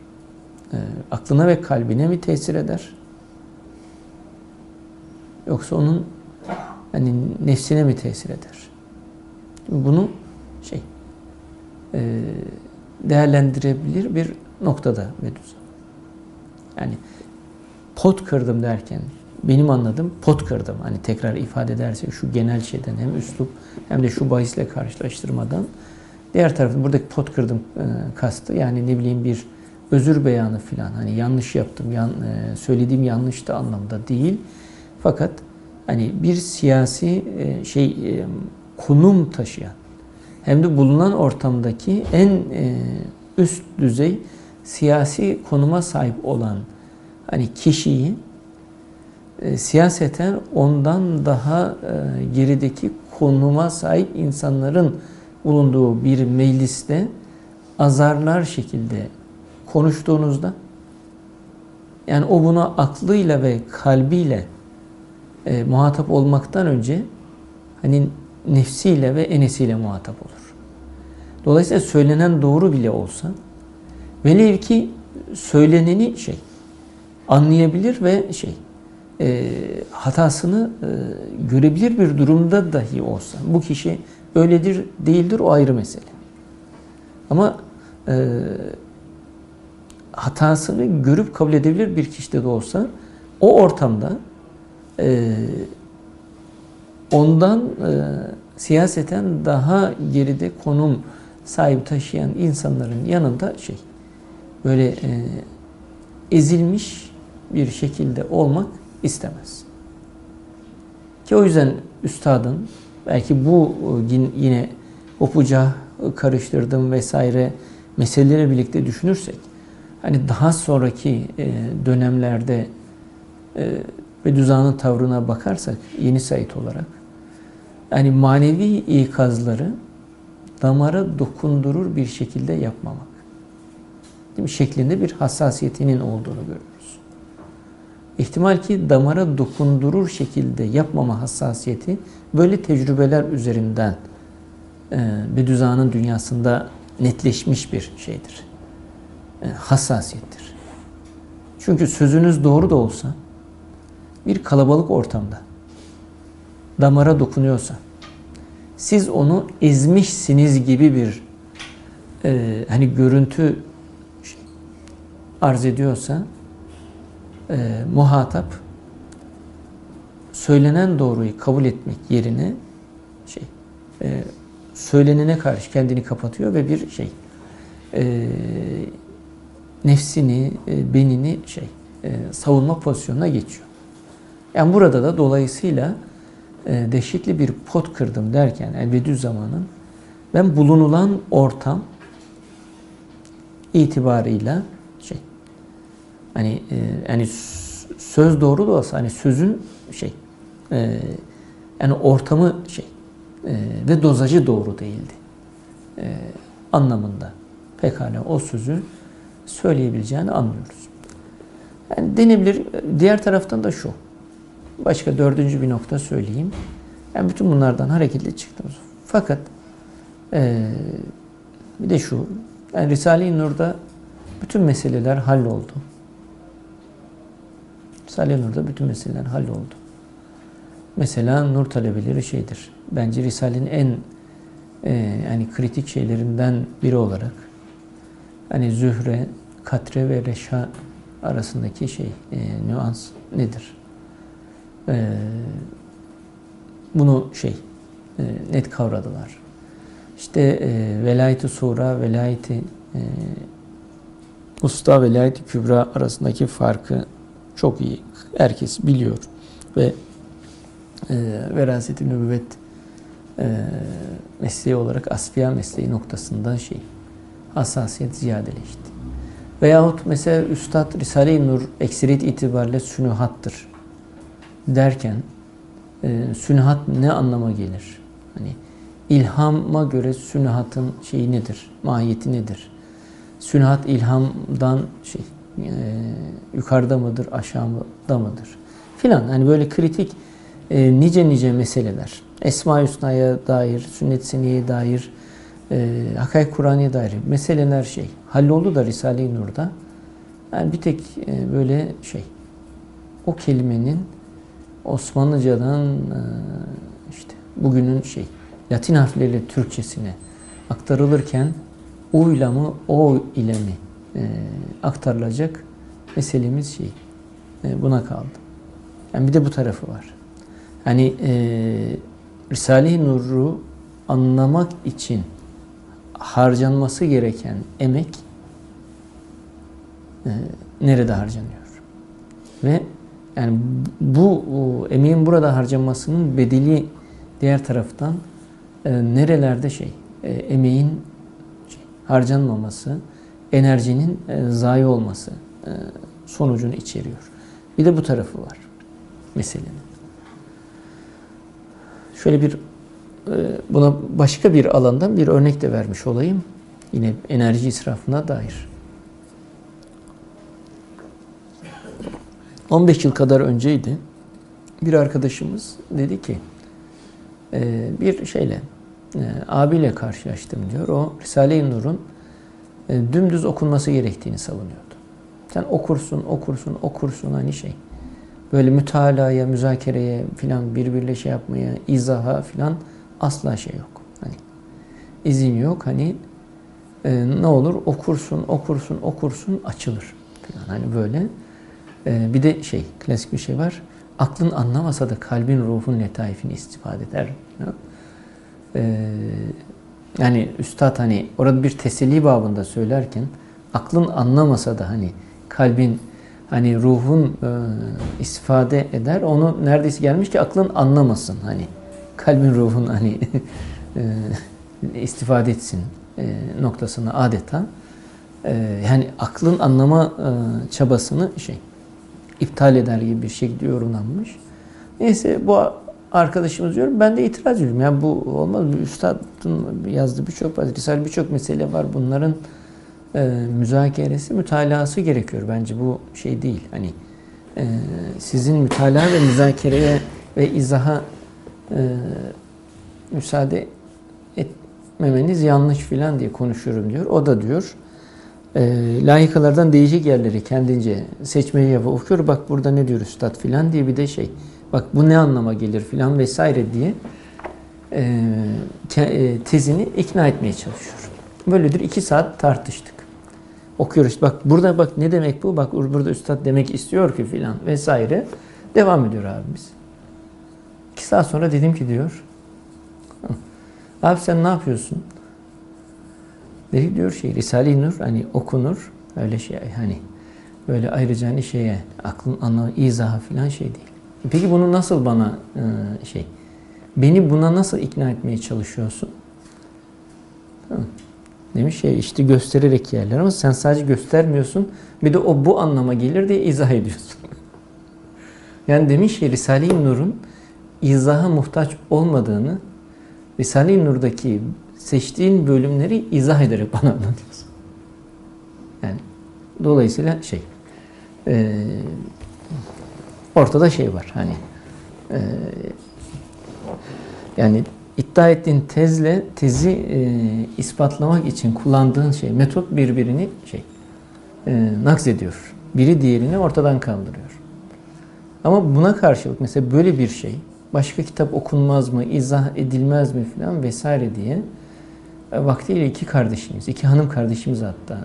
E, aklına ve kalbine mi tesir eder? Yoksa onun hani nefsine mi tesir eder? Bunu şey e, değerlendirebilir bir noktada Medusa. Yani pot kırdım derken benim anladığım pot kırdım. Hani tekrar ifade edersek şu genel şeyden hem üslup hem de şu bahisle karşılaştırmadan diğer taraftan buradaki pot kırdım e, kastı yani ne bileyim bir özür beyanı filan hani yanlış yaptım yan, e, söylediğim yanlıştı anlamda değil. Fakat hani bir siyasi e, şey konum taşıyan hem de bulunan ortamdaki en üst düzey siyasi konuma sahip olan hani kişiyi e, siyaseten ondan daha e, gerideki konuma sahip insanların bulunduğu bir mecliste azarlar şekilde konuştuğunuzda yani o buna aklıyla ve kalbiyle e, muhatap olmaktan önce hani nefsiyle ve enesiyle muhatap olur. Dolayısıyla söylenen doğru bile olsa velev ki söyleneni şey anlayabilir ve şey e, hatasını e, görebilir bir durumda dahi olsa bu kişi öyledir değildir o ayrı mesele. Ama e, hatasını görüp kabul edebilir bir kişide de olsa o ortamda e, ondan e, siyaseten daha geride konum sahibi taşıyan insanların yanında şey böyle e, ezilmiş bir şekilde olmak istemez. Ki o yüzden üstadın belki bu e, yine opuca karıştırdım vesaire meseleleri birlikte düşünürsek hani daha sonraki e, dönemlerde e, Bediüzzaman'ın tavrına bakarsak yeni sayit olarak yani manevi ikazları damara dokundurur bir şekilde yapmamak. Değil mi? Şeklinde bir hassasiyetinin olduğunu görüyoruz. İhtimal ki damara dokundurur şekilde yapmama hassasiyeti böyle tecrübeler üzerinden e, Bediüzzaman'ın dünyasında netleşmiş bir şeydir. E, hassasiyettir. Çünkü sözünüz doğru da olsa bir kalabalık ortamda damara dokunuyorsa siz onu ezmişsiniz gibi bir e, hani görüntü arz ediyorsa e, muhatap söylenen doğruyu kabul etmek yerine şey e, söylenene karşı kendini kapatıyor ve bir şey e, nefsini, e, benini şey e, savunma pozisyonuna geçiyor. Yani burada da dolayısıyla e, dehşetli bir pot kırdım derken yani zamanın ben bulunulan ortam itibarıyla hani e, yani söz doğru da olsa hani sözün şey e, yani ortamı şey e, ve dozajı doğru değildi e, anlamında pekala o sözü söyleyebileceğini anlıyoruz. Yani denebilir. Diğer taraftan da şu. Başka dördüncü bir nokta söyleyeyim. Yani bütün bunlardan hareketle çıktım. Fakat e, bir de şu. Yani Risale-i Nur'da bütün meseleler halloldu. Risale-i Nur'da bütün meseleler halloldu. Mesela nur talebeleri şeydir. Bence Risale'nin en e, yani kritik şeylerinden biri olarak hani zühre, katre ve reşa arasındaki şey e, nüans nedir? E, bunu şey e, net kavradılar. İşte e, velayeti sura, velayeti e, usta, velayeti kübra arasındaki farkı çok iyi herkes biliyor ve e, veraseti nübüvvet e, mesleği olarak asfiya mesleği noktasında şey hassasiyet ziyadeleşti. Veyahut mesela Üstad Risale-i Nur ekseriyet itibariyle sünuhattır derken e, sünuhat ne anlama gelir? Hani ilhama göre sünuhatın şeyi nedir? Mahiyeti nedir? Sünuhat ilhamdan şey e, yukarıda mıdır, aşağıda mıdır? Filan hani böyle kritik e, nice nice meseleler. Esma-i Hüsna'ya dair, sünnet seniyeye dair, e, Hakay Kur'an'a dair meseleler şey. Halloldu da Risale-i Nur'da. Yani bir tek e, böyle şey. O kelimenin Osmanlıcadan e, işte bugünün şey Latin harfleriyle Türkçesine aktarılırken U ile mi O ile mi e, aktarılacak meselemiz şey. E, buna kaldı. Yani bir de bu tarafı var. Hani e, Risale-i Nur'u anlamak için harcanması gereken emek e, nerede harcanıyor? Ve yani bu o, emeğin burada harcanmasının bedeli diğer taraftan e, nerelerde şey e, emeğin şey, harcanmaması, enerjinin e, zayi olması e, sonucunu içeriyor. Bir de bu tarafı var meselenin. Şöyle bir e, buna başka bir alandan bir örnek de vermiş olayım. Yine enerji israfına dair. 15 yıl kadar önceydi. Bir arkadaşımız dedi ki bir şeyle abiyle karşılaştım diyor. O Risale-i Nur'un dümdüz okunması gerektiğini savunuyordu. Sen okursun, okursun, okursun hani şey. Böyle mütalaya, müzakereye filan birbirle şey yapmaya, izaha filan asla şey yok. Hani izin yok. Hani e, ne olur okursun, okursun, okursun açılır. Falan. Hani böyle. E, bir de şey klasik bir şey var. Aklın anlamasa da kalbin ruhun letaifini istifade eder. E, yani üstad hani orada bir teselli babında söylerken aklın anlamasa da hani kalbin hani ruhun e, istifade eder. Onu neredeyse gelmiş ki aklın anlamasın hani kalbin ruhun hani e, istifade etsin e, noktasına adeta e, yani aklın anlama e, çabasını şey iptal eder gibi bir şekilde yorumlanmış. Neyse bu arkadaşımız diyor ben de itiraz ediyorum. Yani bu olmaz. Üstadın yazdığı birçok Risale birçok mesele var. Bunların e, müzakeresi, mütalası gerekiyor. Bence bu şey değil. Hani e, sizin mütalaa ve müzakereye ve izaha e, müsaade etmemeniz yanlış filan diye konuşuyorum diyor. O da diyor e, layıkalardan değecek yerleri kendince seçmeyi yapıp okuyor. Bak burada ne diyor üstad filan diye bir de şey. Bak bu ne anlama gelir filan vesaire diye e, te, tezini ikna etmeye çalışıyor. Böyledir iki saat tartıştık. Okuyoruz. Bak burada bak ne demek bu? Bak burada üstad demek istiyor ki filan vesaire. Devam ediyor abimiz. İki saat sonra dedim ki diyor. Abi sen ne yapıyorsun? Dedi diyor şey Risale-i Nur hani okunur öyle şey hani böyle ayrıca hani şeye aklın anlamı izahı falan şey değil. Peki bunu nasıl bana e, şey beni buna nasıl ikna etmeye çalışıyorsun? Demiş şey işte göstererek yerler ama sen sadece göstermiyorsun bir de o bu anlama gelir diye izah ediyorsun. yani demiş ki Risale-i Nur'un izaha muhtaç olmadığını Risale-i Nur'daki seçtiğin bölümleri izah ederek bana anlatıyorsun. Yani dolayısıyla şey e, ortada şey var hani e, yani iddia ettiğin tezle tezi e, ispatlamak için kullandığın şey metot birbirini şey e, nakz ediyor. Biri diğerini ortadan kaldırıyor. Ama buna karşılık mesela böyle bir şey başka kitap okunmaz mı, izah edilmez mi falan vesaire diye e, vaktiyle iki kardeşimiz, iki hanım kardeşimiz hatta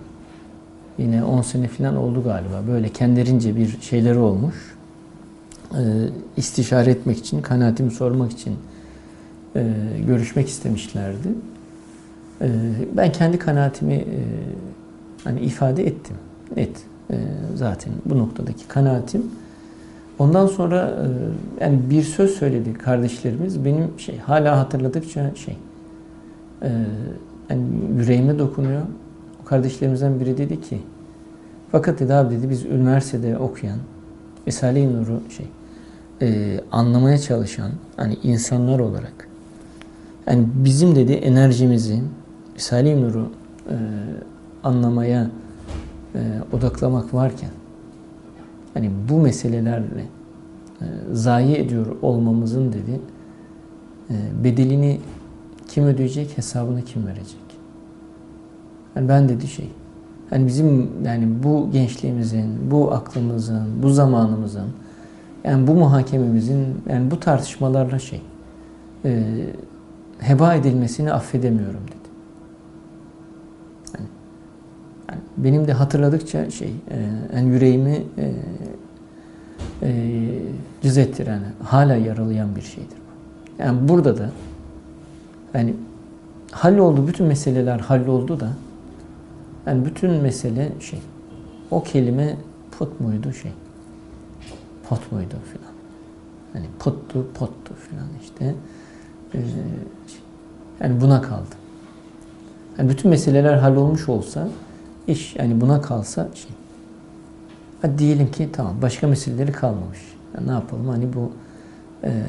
yine 10 sene falan oldu galiba. Böyle kendilerince bir şeyleri olmuş. E, istişare etmek için, kanaatimi sormak için e, görüşmek istemişlerdi. E, ben kendi kanaatimi e, hani ifade ettim. Net. E, zaten bu noktadaki kanaatim. Ondan sonra e, yani bir söz söyledi kardeşlerimiz. Benim şey hala hatırladıkça şey e, yani yüreğime dokunuyor. O kardeşlerimizden biri dedi ki fakat dedi abi dedi biz üniversitede okuyan Risale-i Nur'u şey e, anlamaya çalışan hani insanlar olarak yani bizim dedi enerjimizi Risale-i Nur'u e, anlamaya e, odaklamak varken hani bu meselelerle e, zayi ediyor olmamızın dedi e, bedelini kim ödeyecek, hesabını kim verecek? Yani ben dedi şey, yani bizim yani bu gençliğimizin, bu aklımızın, bu zamanımızın, yani bu muhakememizin, yani bu tartışmalarla şey, e, heba edilmesini affedemiyorum dedi. Yani, yani benim de hatırladıkça şey, e, yani yüreğimi e, e, cız ettiren, hala yaralayan bir şeydir bu. Yani burada da yani halloldu, bütün meseleler halloldu da yani bütün mesele şey, o kelime put muydu şey, pot muydu filan. Yani puttu, pottu filan işte. Ee, yani buna kaldı. Yani bütün meseleler hallolmuş olsa, iş yani buna kalsa şey. Hadi diyelim ki tamam başka meseleleri kalmamış. Yani ne yapalım hani bu e,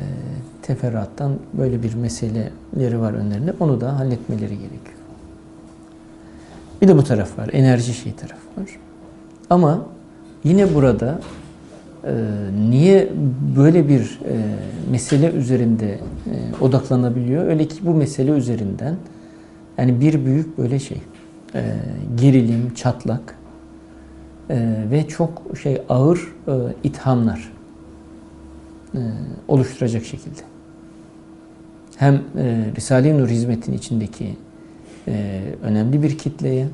teferruattan böyle bir meseleleri var önlerinde. Onu da halletmeleri gerekiyor. Bir de bu taraf var. Enerji şey taraf var. Ama yine burada e, niye böyle bir e, mesele üzerinde e, odaklanabiliyor? Öyle ki bu mesele üzerinden yani bir büyük böyle şey e, gerilim, çatlak e, ve çok şey ağır e, ithamlar e, oluşturacak şekilde. Hem e, Risale-i Nur hizmetin içindeki e, önemli bir kitleye,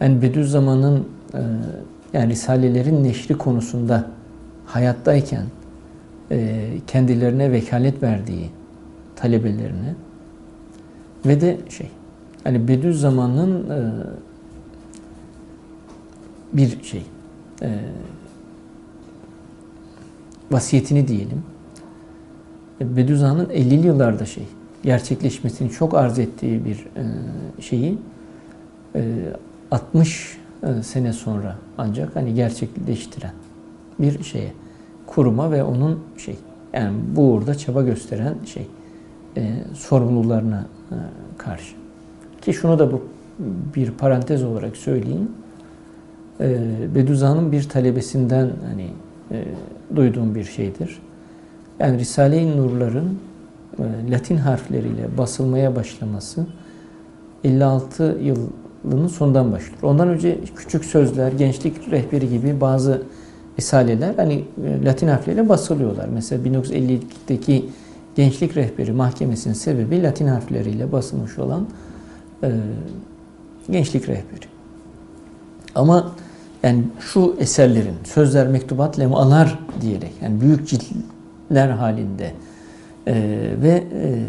yani Bediüzzaman'ın e, yani Risalelerin neşri konusunda hayattayken e, kendilerine vekalet verdiği talebelerine ve de şey hani Bediüzzaman'ın e, bir şey e, vasiyetini diyelim. Bediüzzaman'ın 50'li yıllarda şey gerçekleşmesini çok arz ettiği bir e, şeyi e, 60 e, sene sonra ancak hani gerçekleştiren bir şeye kuruma ve onun şey yani bu uğurda çaba gösteren şey e, sorumlularına e, karşı. Ki şunu da bu bir parantez olarak söyleyeyim. E, Bediüzzaman'ın bir talebesinden hani e, duyduğum bir şeydir. Yani Risale-i Nurların e, Latin harfleriyle basılmaya başlaması 56 yılının sondan başlıyor. Ondan önce küçük sözler, gençlik rehberi gibi bazı risaleler hani e, Latin harfleriyle basılıyorlar. Mesela 1952'deki gençlik rehberi mahkemesinin sebebi Latin harfleriyle basılmış olan e, gençlik rehberi. Ama yani şu eserlerin sözler, mektubat, lemalar diyerek yani büyük ciltler halinde e, ve e,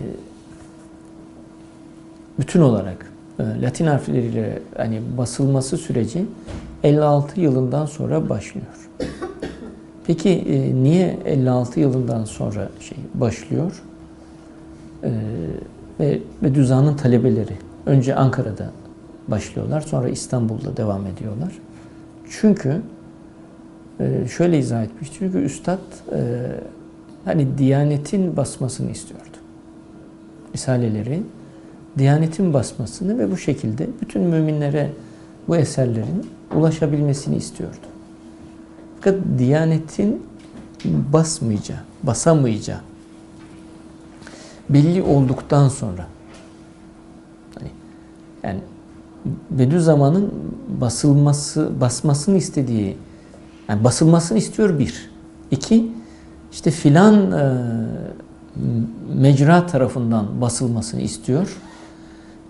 bütün olarak Latin harfleriyle hani basılması süreci 56 yılından sonra başlıyor. Peki e, niye 56 yılından sonra şey başlıyor? E, ve, Düzan'ın talebeleri önce Ankara'da başlıyorlar, sonra İstanbul'da devam ediyorlar. Çünkü e, şöyle izah etmiş. Çünkü Üstad e, hani Diyanet'in basmasını istiyordu. Risaleleri Diyanet'in basmasını ve bu şekilde bütün müminlere bu eserlerin ulaşabilmesini istiyordu. Fakat Diyanet'in basmayacağı, basamayacağı belli olduktan sonra hani yani Bediüzzaman'ın basılması, basmasını istediği yani basılmasını istiyor bir. İki, işte filan e, mecra tarafından basılmasını istiyor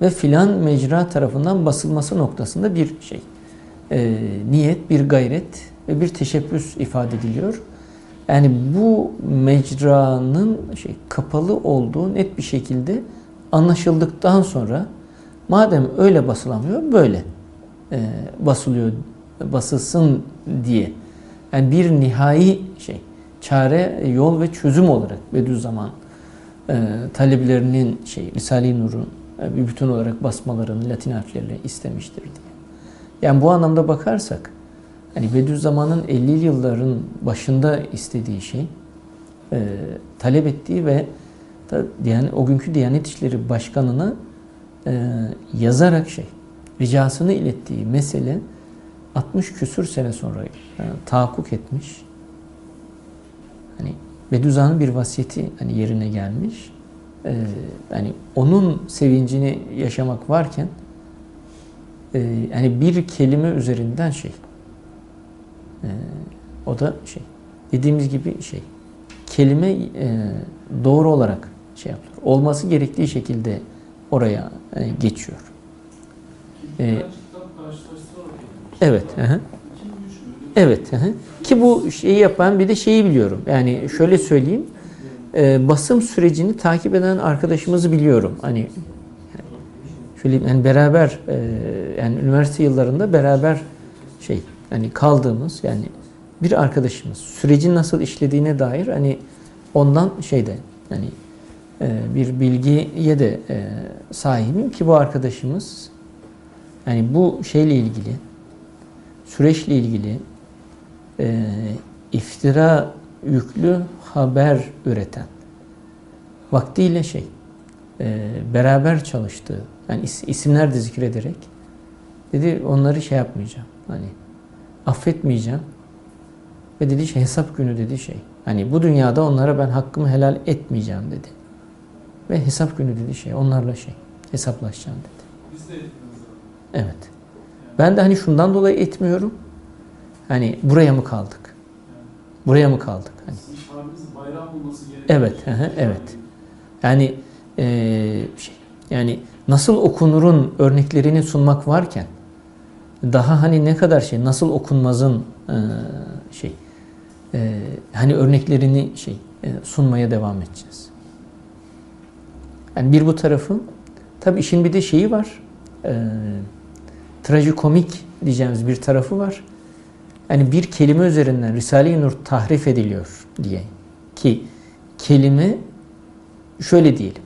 ve filan mecra tarafından basılması noktasında bir şey e, niyet, bir gayret ve bir teşebbüs ifade ediliyor. Yani bu mecranın şey kapalı olduğu net bir şekilde anlaşıldıktan sonra madem öyle basılamıyor böyle e, basılıyor basılsın diye yani bir nihai şey çare, yol ve çözüm olarak Bediüzzaman e, talebelerinin şey Risale-i Nur'un bir bütün olarak basmalarını Latin harfleriyle istemiştir diye. Yani bu anlamda bakarsak hani Bediüzzaman'ın 50'li yılların başında istediği şey e, talep ettiği ve yani o günkü Diyanet İşleri Başkanı'na e, yazarak şey ricasını ilettiği mesele 60 küsür sene sonra e, tahakkuk etmiş. Hani Bediüzzaman'ın bir vasiyeti hani yerine gelmiş. E, yani onun sevincini yaşamak varken e, yani bir kelime üzerinden şey e, o da şey dediğimiz gibi şey kelime e, doğru olarak şey yapılır. Olması gerektiği şekilde oraya e, geçiyor. E, evet. Hı Evet. Hı Ki bu şeyi yapan bir de şeyi biliyorum. Yani şöyle söyleyeyim. E, basım sürecini takip eden arkadaşımızı biliyorum. Hani şöyle yani beraber e, yani üniversite yıllarında beraber şey yani kaldığımız yani bir arkadaşımız sürecin nasıl işlediğine dair hani ondan şeyde yani e, bir bilgiye de e, sahibim ki bu arkadaşımız yani bu şeyle ilgili süreçle ilgili e, iftira yüklü haber üreten vaktiyle şey beraber çalıştığı yani isimler de zikrederek dedi onları şey yapmayacağım hani affetmeyeceğim ve dedi şey hesap günü dedi şey hani bu dünyada onlara ben hakkımı helal etmeyeceğim dedi. Ve hesap günü dedi şey. Onlarla şey. Hesaplaşacağım dedi. Biz de Evet. Ben de hani şundan dolayı etmiyorum. Hani buraya mı kaldık? Buraya mı kaldık? Hani. bayram olması gerekiyor. Evet. evet. Yani e, şey, yani nasıl okunurun örneklerini sunmak varken daha hani ne kadar şey nasıl okunmazın e, şey e, hani örneklerini şey e, sunmaya devam edeceğiz. Yani bir bu tarafı. Tabi işin bir de şeyi var. E, trajikomik diyeceğimiz bir tarafı var. Yani bir kelime üzerinden Risale-i Nur tahrif ediliyor diye. Ki kelime şöyle diyelim.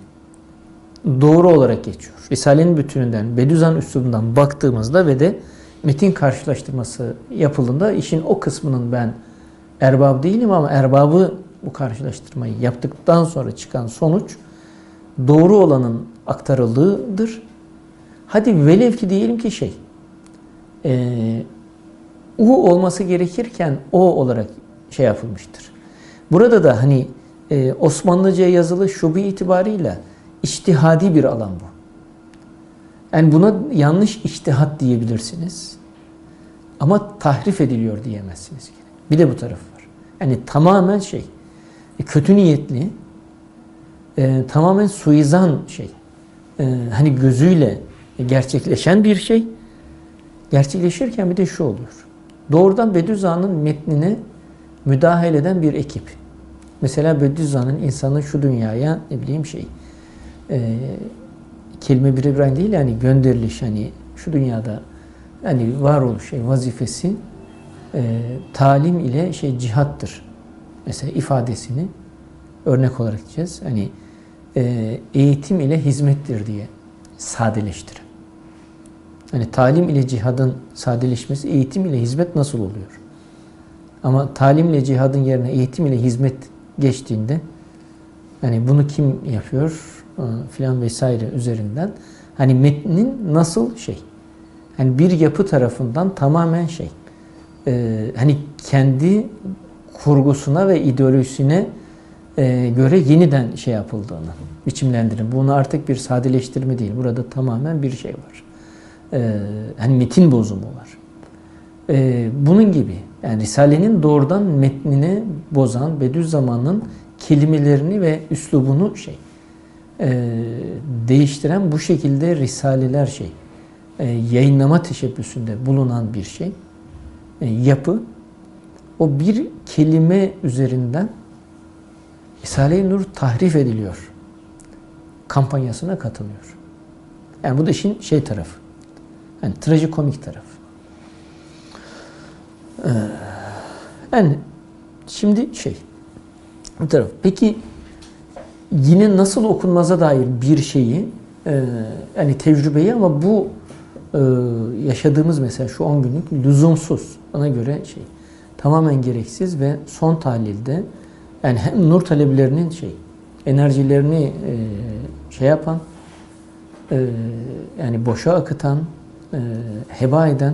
Doğru olarak geçiyor. Risale'nin bütününden, Bediüzzaman üslubundan baktığımızda ve de metin karşılaştırması yapıldığında işin o kısmının ben erbab değilim ama erbabı bu karşılaştırmayı yaptıktan sonra çıkan sonuç doğru olanın aktarıldığıdır. Hadi velev ki diyelim ki şey, e, U olması gerekirken O olarak şey yapılmıştır. Burada da hani e, Osmanlıca yazılı şubu itibarıyla iştihadi bir alan bu. Yani buna yanlış iştihat diyebilirsiniz. Ama tahrif ediliyor diyemezsiniz. Bir de bu tarafı var. Yani tamamen şey, kötü niyetli, e, tamamen suizan şey. E, hani gözüyle gerçekleşen bir şey. Gerçekleşirken bir de şu oluyor. Doğrudan Bediüzzaman'ın metnine müdahale eden bir ekip. Mesela Bediüzzaman'ın insanı şu dünyaya ne bileyim şey e, kelime bir İbrahim değil yani gönderiliş hani şu dünyada yani varoluş şey vazifesi e, talim ile şey cihattır. Mesela ifadesini örnek olarak diyeceğiz. Hani e, eğitim ile hizmettir diye sadeleştirin. Hani talim ile cihadın sadeleşmesi eğitim ile hizmet nasıl oluyor? Ama talim ile cihadın yerine eğitim ile hizmet geçtiğinde hani bunu kim yapıyor e, filan vesaire üzerinden hani metnin nasıl şey hani bir yapı tarafından tamamen şey e, hani kendi kurgusuna ve ideolojisine e, göre yeniden şey yapıldığını biçimlendirin. Bunu artık bir sadeleştirme değil. Burada tamamen bir şey var. E, hani metin bozumu var. E, bunun gibi yani Risale'nin doğrudan metnini bozan Bediüzzaman'ın kelimelerini ve üslubunu şey e, değiştiren bu şekilde risaleler şey e, yayınlama teşebbüsünde bulunan bir şey e, yapı o bir kelime üzerinden Risale-i Nur tahrif ediliyor kampanyasına katılıyor. Yani bu da işin şey tarafı. Yani trajikomik tarafı. Ee, yani şimdi şey bu taraf. Peki yine nasıl okunmaza dair bir şeyi e, yani tecrübeyi ama bu e, yaşadığımız mesela şu 10 günlük lüzumsuz. Ona göre şey tamamen gereksiz ve son tahlilde yani hem nur talebelerinin şey enerjilerini e, şey yapan e, yani boşa akıtan e, heba eden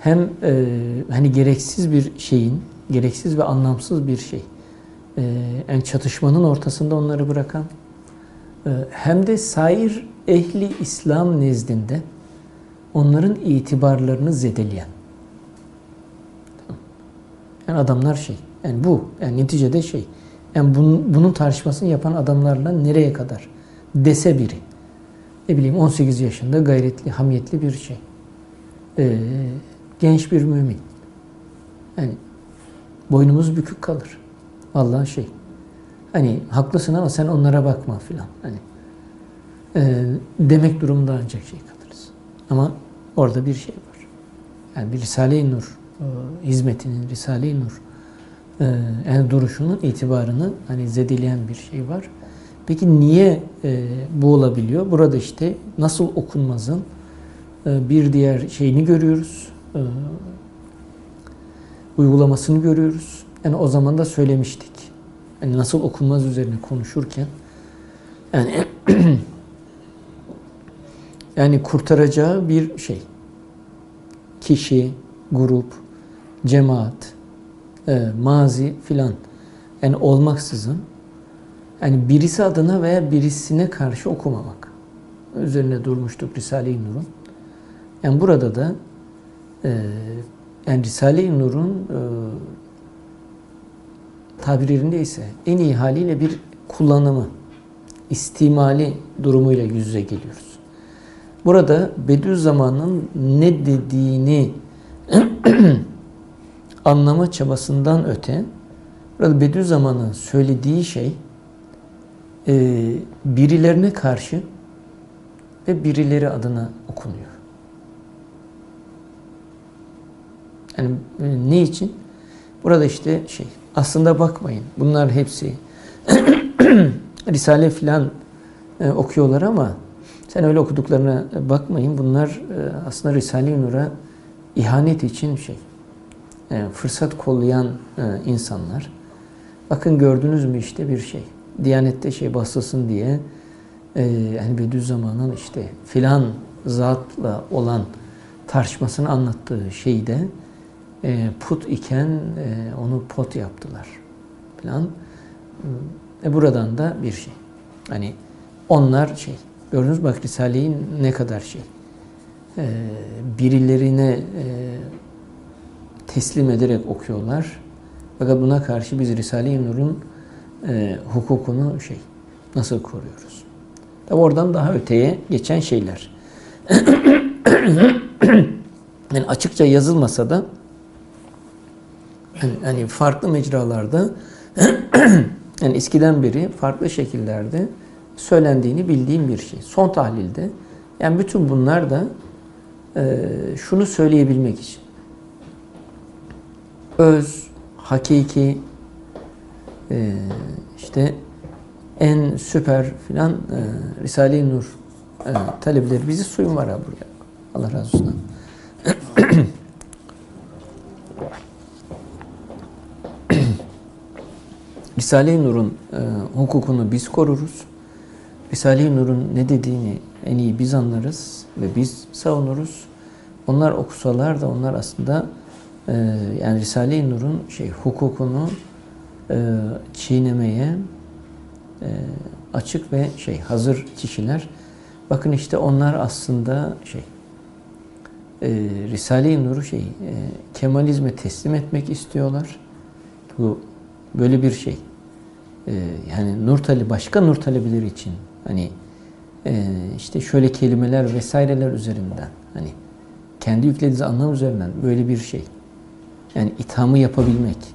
hem e, hani gereksiz bir şeyin gereksiz ve anlamsız bir şey e, yani çatışmanın ortasında onları bırakan e, hem de sair ehli İslam nezdinde onların itibarlarını zedeleyen. Yani adamlar şey, yani bu, yani neticede şey, yani bunun, bunun tartışmasını yapan adamlarla nereye kadar dese biri. Ne bileyim 18 yaşında gayretli, hamiyetli bir şey. Ee, genç bir mümin. Yani boynumuz bükük kalır. Vallahi şey. Hani haklısın ama sen onlara bakma filan. Hani e, demek durumunda ancak şey kalırız. Ama orada bir şey var. Yani bir Risale-i Nur e, hizmetinin, Risale-i Nur e, yani duruşunun itibarını hani zedeleyen bir şey var. Peki niye e, bu olabiliyor? Burada işte nasıl okunmazın e, bir diğer şeyini görüyoruz. E, uygulamasını görüyoruz. Yani o zaman da söylemiştik. Yani nasıl okunmaz üzerine konuşurken yani yani kurtaracağı bir şey. Kişi, grup, cemaat, e, mazi filan yani olmaksızın yani birisi adına veya birisine karşı okumamak. Üzerine durmuştuk Risale-i Nur'un. Yani burada da e, yani Risale-i Nur'un e, tabir ise en iyi haliyle bir kullanımı, istimali durumuyla yüz yüze geliyoruz. Burada Bediüzzaman'ın ne dediğini anlama çabasından öte burada Bediüzzaman'ın söylediği şey e, birilerine karşı ve birileri adına okunuyor. Yani e, ne için? Burada işte şey aslında bakmayın. Bunlar hepsi Risale filan e, okuyorlar ama sen öyle okuduklarına bakmayın. Bunlar e, aslında Risale-i Nur'a ihanet için şey e, fırsat kollayan e, insanlar. Bakın gördünüz mü işte bir şey. Diyanette şey basılsın diye e, yani Bediüzzaman'ın işte filan zatla olan tartışmasını anlattığı şeyde e, put iken e, onu pot yaptılar filan. E, buradan da bir şey. Hani onlar şey. Gördünüz bak Risale'yi ne kadar şey. E, birilerine e, teslim ederek okuyorlar. Fakat buna karşı biz Risale-i Nur'un e, hukukunu şey nasıl koruyoruz? Tabi oradan daha öteye geçen şeyler. yani açıkça yazılmasa da yani, yani farklı mecralarda yani eskiden beri farklı şekillerde söylendiğini bildiğim bir şey. Son tahlilde yani bütün bunlar da e, şunu söyleyebilmek için öz, hakiki, e, işte en süper filan e, Risale-i Nur e, talebeleri bizi suyun var ha buraya. Allah razı olsun. Risale-i Nur'un e, hukukunu biz koruruz. Risale-i Nur'un ne dediğini en iyi biz anlarız ve biz savunuruz. Onlar okusalar da onlar aslında e, yani Risale-i Nur'un şey hukukunu çiğnemeye e, açık ve şey hazır kişiler. Bakın işte onlar aslında şey e, Risale-i Nur'u şey e, Kemalizme teslim etmek istiyorlar. Bu böyle bir şey. E, yani Nur Talebi başka Nur Talebeleri için hani e, işte şöyle kelimeler vesaireler üzerinden hani kendi yüklediğiniz anlam üzerinden böyle bir şey. Yani ithamı yapabilmek.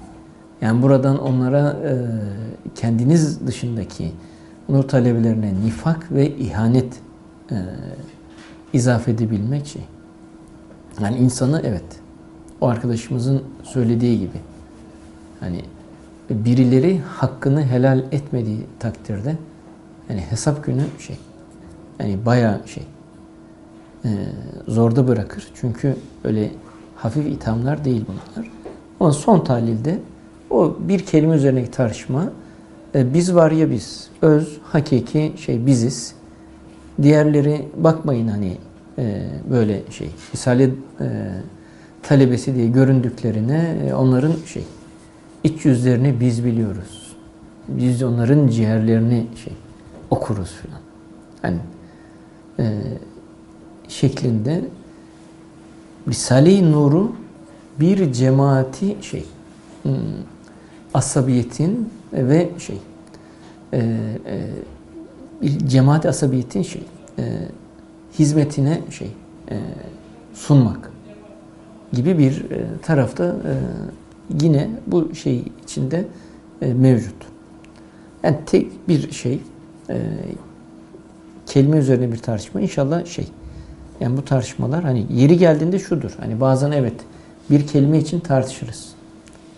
Yani buradan onlara e, kendiniz dışındaki nur talebelerine nifak ve ihanet e, izafe edebilmek şey. Yani insanı evet o arkadaşımızın söylediği gibi hani birileri hakkını helal etmediği takdirde yani hesap günü şey yani bayağı şey e, zorda bırakır. Çünkü öyle hafif ithamlar değil bunlar. Ama son tahlilde o bir kelime üzerindeki tartışma e, biz var ya biz. Öz, hakiki şey biziz. Diğerleri bakmayın hani e, böyle şey. Risale e, talebesi diye göründüklerine e, onların şey iç yüzlerini biz biliyoruz. Biz onların ciğerlerini şey okuruz filan. Hani e, şeklinde Risale-i Nur'u bir cemaati şey hmm, asabiyetin ve şey e, e, cemaat asabiyetin şey e, hizmetine şey e, sunmak gibi bir e, tarafta e, yine bu şey içinde e, mevcut. Yani tek bir şey e, kelime üzerine bir tartışma inşallah şey yani bu tartışmalar hani yeri geldiğinde şudur. Hani bazen evet bir kelime için tartışırız.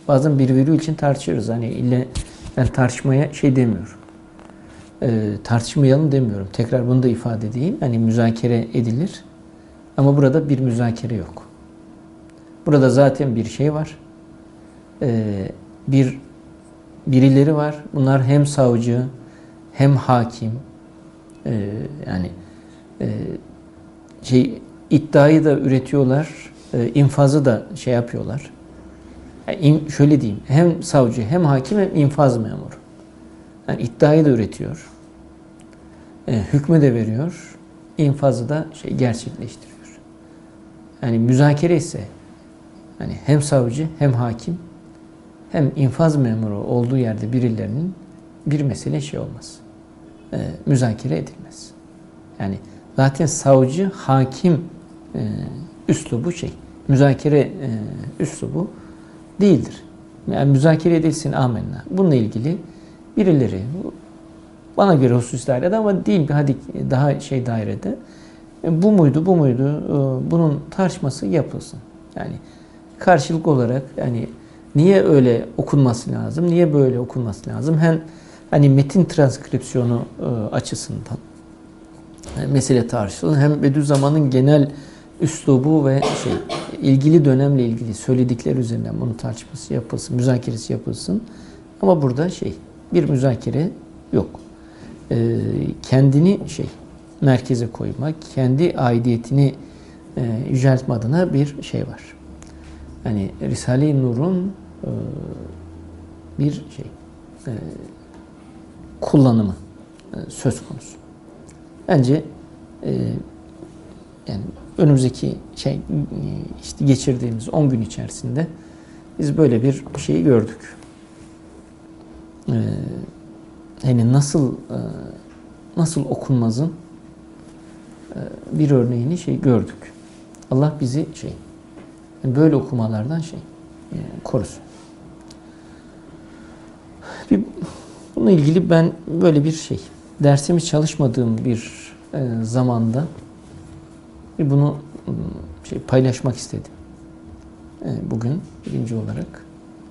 Bazen bir virgül için tartışırız. Hani ille ben tartışmaya şey demiyorum. E, tartışmayalım demiyorum. Tekrar bunu da ifade edeyim. Hani müzakere edilir. Ama burada bir müzakere yok. Burada zaten bir şey var. E, bir birileri var. Bunlar hem savcı hem hakim. E, yani e, şey iddiayı da üretiyorlar. E, infazı da şey yapıyorlar. Yani şöyle diyeyim. Hem savcı hem hakim hem infaz memuru. Yani iddiayı da üretiyor. E, hükmü de veriyor. infazı da şey gerçekleştiriyor. Yani müzakere ise yani hem savcı hem hakim hem infaz memuru olduğu yerde birilerinin bir mesele şey olmaz. E, müzakere edilmez. Yani zaten savcı, hakim e, üslubu şey, müzakere e, üslubu değildir. Yani müzakere edilsin amenna. Bununla ilgili birileri bana göre husus dairede ama değil bir hadi daha şey dairede e, bu muydu bu muydu e, bunun tartışması yapılsın. Yani karşılık olarak yani niye öyle okunması lazım, niye böyle okunması lazım hem hani metin transkripsiyonu e, açısından mesele tartışılır hem Bediüzzaman'ın genel üslubu ve şey ilgili dönemle ilgili söyledikleri üzerinden bunun tartışması yapılsın, müzakeresi yapılsın. Ama burada şey bir müzakere yok. Ee, kendini şey merkeze koymak, kendi aidiyetini e, yüceltme adına bir şey var. Yani Risale-i Nur'un e, bir şey e, kullanımı e, söz konusu. Bence e, yani önümüzdeki şey işte geçirdiğimiz 10 gün içerisinde biz böyle bir şeyi gördük. Ee, yani nasıl e, nasıl okunmazın e, bir örneğini şey gördük. Allah bizi şey böyle okumalardan şey e, korusun. Bir, bununla ilgili ben böyle bir şey dersimi çalışmadığım bir zamanda bunu ıı, şey paylaşmak istedim. E, bugün birinci olarak.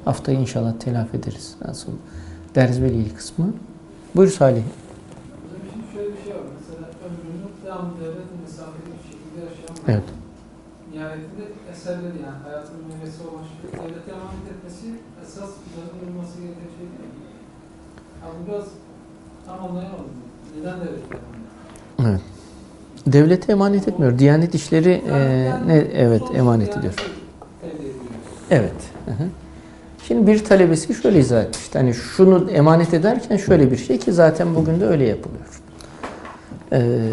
Haftayı inşallah telafi ederiz. Nasıl ders velili kısmı. Buyur Salih. şöyle bir şey var. Mesela ömrünü devamlı devletin mesafeli bir şekilde yaşayan Evet. nihayetinde eserleri yani hayatının meyvesi olan şey devlete emanet etmesi esas durması gereken şey değil mi? Abi biraz tam anlayamadım. Neden devlet yapmıyor? Evet. Devlete emanet etmiyor. Diyanet işleri e, ne evet emanet ediyor. Evet. Şimdi bir talebesi şöyle izah etmişti. Hani şunu emanet ederken şöyle bir şey ki zaten bugün de öyle yapılıyor. Ee,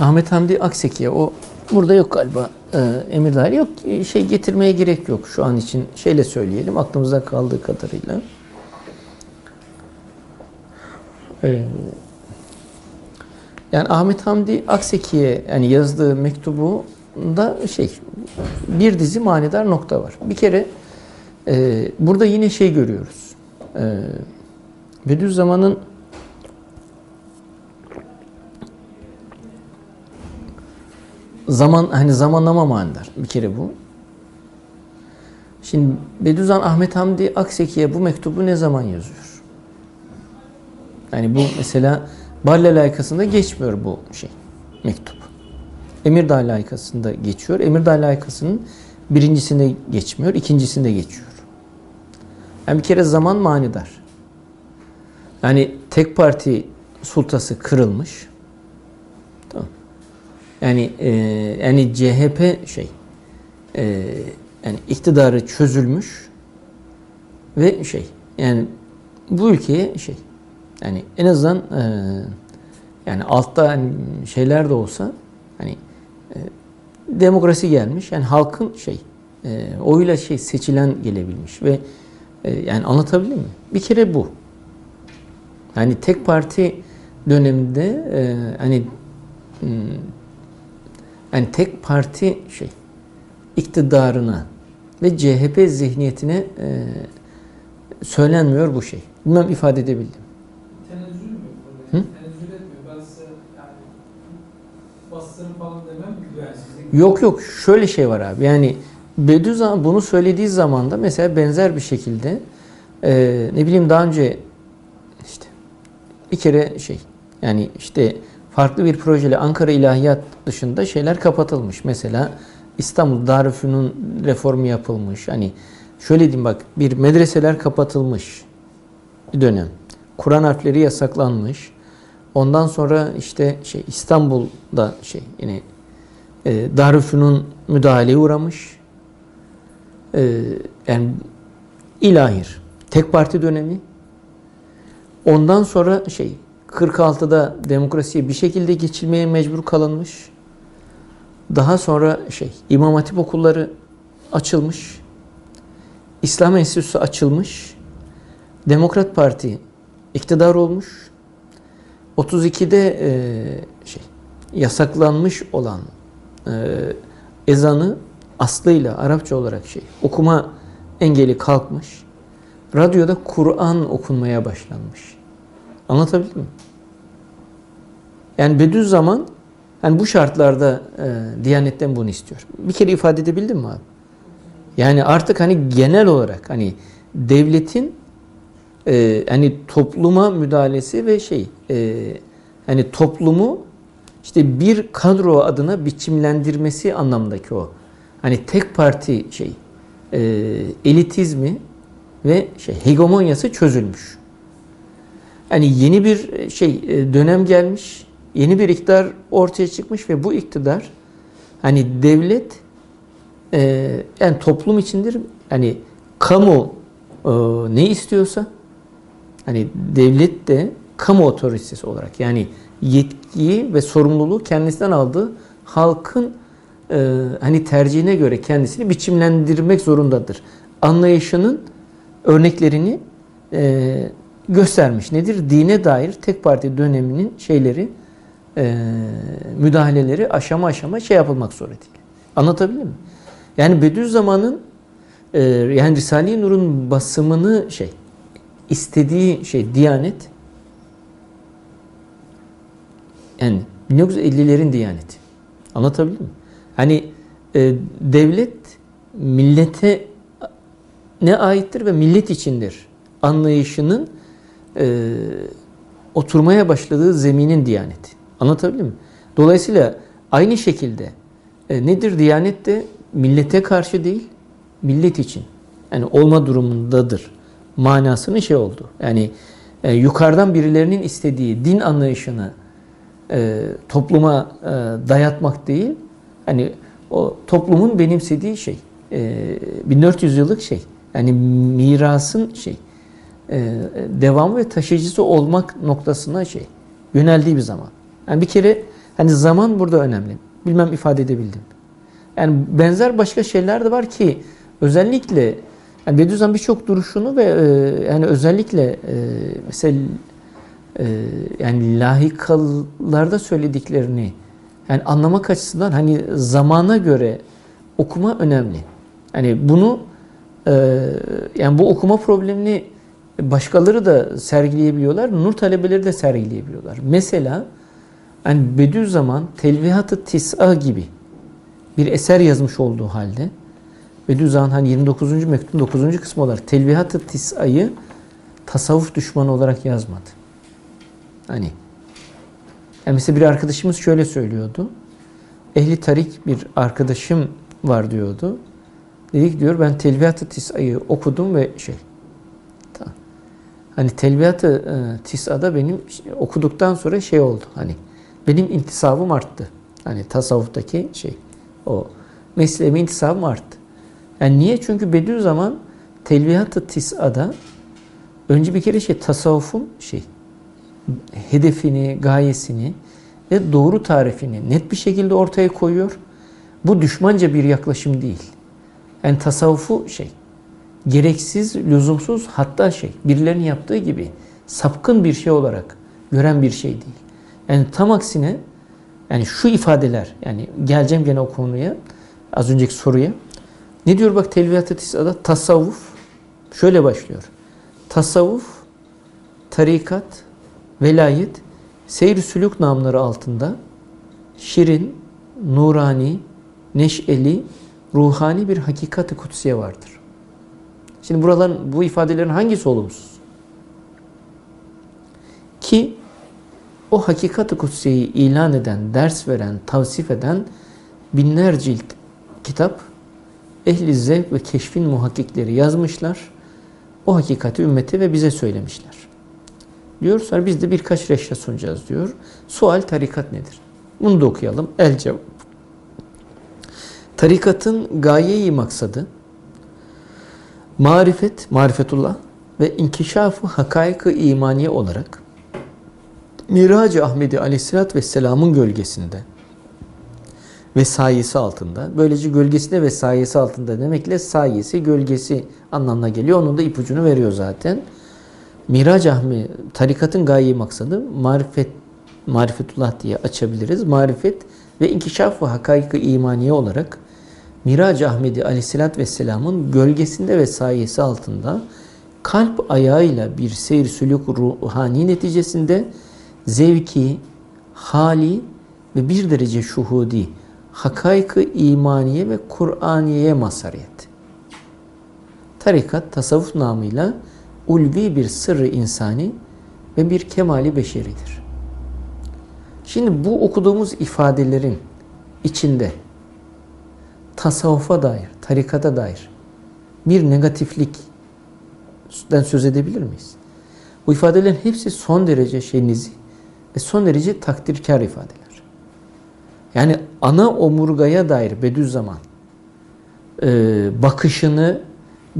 Ahmet Hamdi Akseki'ye o burada yok galiba e, emir dahil yok şey getirmeye gerek yok şu an için şeyle söyleyelim aklımızda kaldığı kadarıyla. Ee, yani Ahmet Hamdi Akseki'ye yani yazdığı mektubunda şey bir dizi manidar nokta var. Bir kere e, burada yine şey görüyoruz. E, Bediüzzaman'ın zaman hani zamanlama manidar. Bir kere bu. Şimdi Bediüzzaman Ahmet Hamdi Akseki'ye bu mektubu ne zaman yazıyor? Yani bu mesela Balle layıkasında geçmiyor bu şey mektup. Emirdağ layıkasında geçiyor. Emirdağ layıkasının birincisinde geçmiyor, ikincisinde geçiyor. Yani bir kere zaman manidar. Yani tek parti sultası kırılmış. Tamam. Yani e, yani CHP şey e, yani iktidarı çözülmüş ve şey yani bu ülkeye şey yani en azından e, yani altta hani şeyler de olsa hani e, demokrasi gelmiş. Yani halkın şey e, oyla şey seçilen gelebilmiş ve e, yani anlatabildim mi? Bir kere bu. Yani tek parti döneminde e, hani hmm, yani tek parti şey iktidarına ve CHP zihniyetine e, söylenmiyor bu şey. Bilmem ifade edebildim. Tenezzül mü? Hı? Tenezzül etmiyor. Ben size yani bastırın falan demem güvensizlik. Yok yok şöyle şey var abi yani Bediüzzaman bunu söylediği zaman da mesela benzer bir şekilde e, ne bileyim daha önce işte bir kere şey yani işte farklı bir projeyle Ankara İlahiyat dışında şeyler kapatılmış. Mesela İstanbul Darülfünun reformu yapılmış. Hani şöyle diyeyim bak bir medreseler kapatılmış bir dönem. Kur'an harfleri yasaklanmış. Ondan sonra işte şey İstanbul'da şey yine e, Darülfünun müdahaleye uğramış. E, yani ilahir. Tek parti dönemi. Ondan sonra şey 46'da demokrasiye bir şekilde geçilmeye mecbur kalınmış. Daha sonra şey İmam Hatip okulları açılmış. İslam Enstitüsü açılmış. Demokrat Parti iktidar olmuş. 32'de e, şey yasaklanmış olan e, ezanı aslıyla Arapça olarak şey okuma engeli kalkmış. Radyoda Kur'an okunmaya başlanmış. Anlatabildim mi? Yani Bediüzzaman yani bu şartlarda e, Diyanet'ten bunu istiyor. Bir kere ifade edebildim mi abi? Yani artık hani genel olarak hani devletin e, hani topluma müdahalesi ve şey e, hani toplumu işte bir kadro adına biçimlendirmesi anlamındaki o. Hani tek parti şey e, elitizmi ve şey hegemonyası çözülmüş. Hani yeni bir şey e, dönem gelmiş, yeni bir iktidar ortaya çıkmış ve bu iktidar hani devlet e, yani toplum içindir hani kamu e, ne istiyorsa hani devlet de kamu otoritesi olarak yani yetkiyi ve sorumluluğu kendisinden aldığı halkın e, hani tercihine göre kendisini biçimlendirmek zorundadır. Anlayışının örneklerini e, göstermiş. Nedir? Dine dair tek parti döneminin şeyleri e, müdahaleleri aşama aşama şey yapılmak suretiyle. Anlatabildim mi? Yani Bediüzzaman'ın e, yani Risale-i Nur'un basımını şey istediği şey Diyanet yani 1950'lerin Diyaneti. Anlatabildim mi? Hani e, devlet millete ne aittir ve millet içindir anlayışının e, oturmaya başladığı zeminin Diyaneti. Anlatabildim mi? Dolayısıyla aynı şekilde e, nedir Diyanet de millete karşı değil, millet için. Yani olma durumundadır. manasının şey oldu. Yani e, yukarıdan birilerinin istediği din anlayışını e, topluma e, dayatmak değil, hani o toplumun benimsediği şey, e, 1400 yıllık şey, yani mirasın şey, e, devamı ve taşıyıcısı olmak noktasına şey, yöneldiği bir zaman. Yani bir kere hani zaman burada önemli. Bilmem ifade edebildim. Yani benzer başka şeyler de var ki özellikle yani Bediüzzaman birçok duruşunu ve e, yani özellikle e, mesela e, yani lahikalarda söylediklerini yani anlamak açısından hani zamana göre okuma önemli. Yani bunu e, yani bu okuma problemini başkaları da sergileyebiliyorlar. Nur talebeleri de sergileyebiliyorlar. Mesela yani Bediüzzaman Telvihat-ı Tis'a gibi bir eser yazmış olduğu halde Bediüzzaman hani 29. mektubun 9. kısmı olarak Telvihat-ı Tis'a'yı tasavvuf düşmanı olarak yazmadı. Hani yani mesela bir arkadaşımız şöyle söylüyordu. Ehli tarik bir arkadaşım var diyordu. Dedik diyor ben Telvihat-ı Tis'a'yı okudum ve şey tamam. Hani Telvihat-ı e, Tis'a'da benim okuduktan sonra şey oldu. Hani benim intisabım arttı. Hani tasavvuftaki şey o mesleğime intisabım arttı. Yani niye? Çünkü Bediüzzaman Telvihat-ı Tis'a'da önce bir kere şey tasavvufun şey hedefini, gayesini ve doğru tarifini net bir şekilde ortaya koyuyor. Bu düşmanca bir yaklaşım değil. Yani tasavvufu şey gereksiz, lüzumsuz hatta şey birilerinin yaptığı gibi sapkın bir şey olarak gören bir şey değil. Yani tam aksine yani şu ifadeler yani geleceğim gene o konuya az önceki soruya. Ne diyor bak Telviyat-ı Tisa'da? Tasavvuf şöyle başlıyor. Tasavvuf, tarikat, velayet, seyr-i sülük namları altında şirin, nurani, neşeli, ruhani bir hakikat-ı kutsiye vardır. Şimdi buraların bu ifadelerin hangisi olumsuz? Ki o hakikat-ı kutsiyeyi ilan eden, ders veren, tavsif eden binler cilt kitap ehli zevk ve keşfin muhakkikleri yazmışlar. O hakikati ümmete ve bize söylemişler. Diyor sonra biz de birkaç reşre sunacağız diyor. Sual tarikat nedir? Bunu da okuyalım. El cevap. Tarikatın gayeyi maksadı marifet, marifetullah ve inkişafı hakaik-ı imaniye olarak Mirac-ı Ahmedi Aleyhisselatü Vesselam'ın gölgesinde ve sayesi altında. Böylece gölgesinde ve sayesi altında demekle sayesi, gölgesi anlamına geliyor. Onun da ipucunu veriyor zaten. Mirac Ahmi tarikatın gayi maksadı marifet, marifetullah diye açabiliriz. Marifet ve inkişaf ve hakaik imaniye olarak Mirac Ahmedi Aleyhisselatü Vesselam'ın gölgesinde ve sayesi altında kalp ayağıyla bir seyir sülük ruhani neticesinde zevki, hali ve bir derece şuhudi, hakaik-ı imaniye ve Kur'aniye masariyet. Tarikat tasavvuf namıyla ulvi bir sırrı insani ve bir kemali beşeridir. Şimdi bu okuduğumuz ifadelerin içinde tasavvufa dair, tarikata dair bir negatiflikten söz edebilir miyiz? Bu ifadelerin hepsi son derece şeyinizi ve son derece takdirkar ifadeler. Yani ana omurgaya dair Bediüzzaman e, bakışını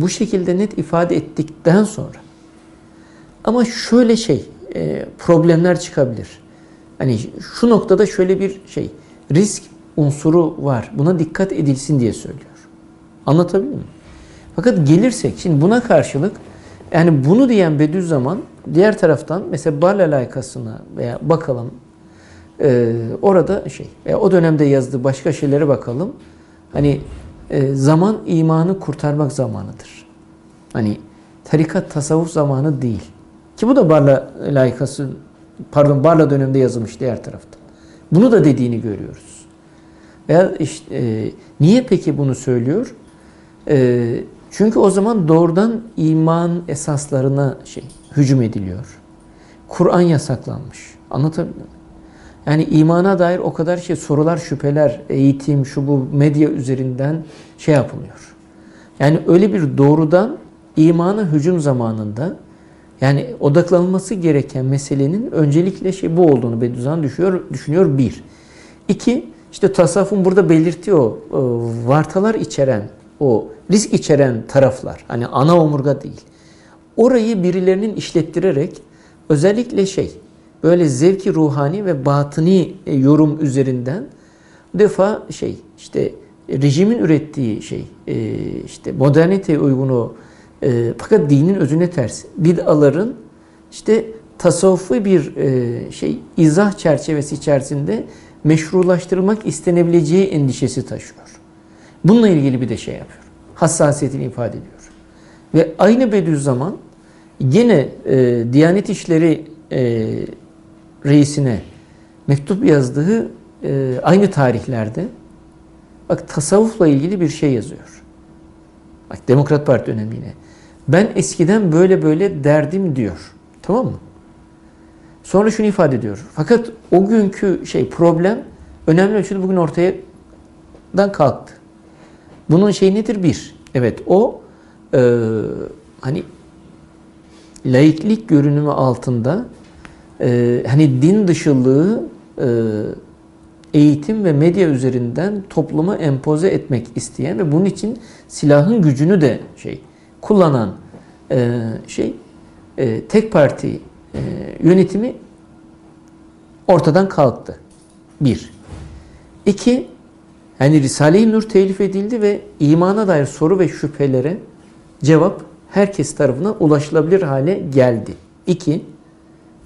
bu şekilde net ifade ettikten sonra ama şöyle şey e, problemler çıkabilir. Hani şu noktada şöyle bir şey risk unsuru var. Buna dikkat edilsin diye söylüyor. Anlatabiliyor muyum? Fakat gelirsek şimdi buna karşılık yani bunu diyen Bediüzzaman diğer taraftan mesela Barla layıkasına veya bakalım e, orada şey e, o dönemde yazdığı başka şeylere bakalım. Hani e, zaman imanı kurtarmak zamanıdır. Hani tarikat tasavvuf zamanı değil. Ki bu da Barla layıkası pardon Barla döneminde yazılmış diğer tarafta. Bunu da dediğini görüyoruz. Veya işte, e, niye peki bunu söylüyor? E, çünkü o zaman doğrudan iman esaslarına şey hücum ediliyor. Kur'an yasaklanmış. Anlatabiliyor muyum? Yani imana dair o kadar şey sorular, şüpheler, eğitim, şu bu medya üzerinden şey yapılıyor. Yani öyle bir doğrudan imana hücum zamanında yani odaklanılması gereken meselenin öncelikle şey bu olduğunu Bediüzzaman düşünüyor, düşünüyor bir. İki, işte tasavvufun burada belirttiği o e, vartalar içeren, o risk içeren taraflar, hani ana omurga değil. Orayı birilerinin işlettirerek özellikle şey, böyle zevki ruhani ve batıni e, yorum üzerinden defa şey, işte rejimin ürettiği şey, e, işte moderniteye uygun o e, fakat dinin özüne ters. Bid'aların işte tasavvufi bir şey izah çerçevesi içerisinde meşrulaştırılmak istenebileceği endişesi taşıyor. Bununla ilgili bir de şey yapıyor. Hassasiyetini ifade ediyor. Ve aynı Bediüzzaman yine e, Diyanet İşleri e, reisine mektup yazdığı e, aynı tarihlerde bak tasavvufla ilgili bir şey yazıyor. Bak Demokrat Parti önemli Ben eskiden böyle böyle derdim diyor. Tamam mı? Sonra şunu ifade ediyor. Fakat o günkü şey problem önemli ölçüde bugün ortadan kalktı. Bunun şey nedir? Bir. Evet o e, hani laiklik görünümü altında e, hani din dışılığı e, eğitim ve medya üzerinden topluma empoze etmek isteyen ve bunun için silahın gücünü de şey kullanan e, şey e, tek parti e, yönetimi ortadan kalktı. Bir. İki, yani Risale-i Nur telif edildi ve imana dair soru ve şüphelere cevap herkes tarafından ulaşılabilir hale geldi. İki,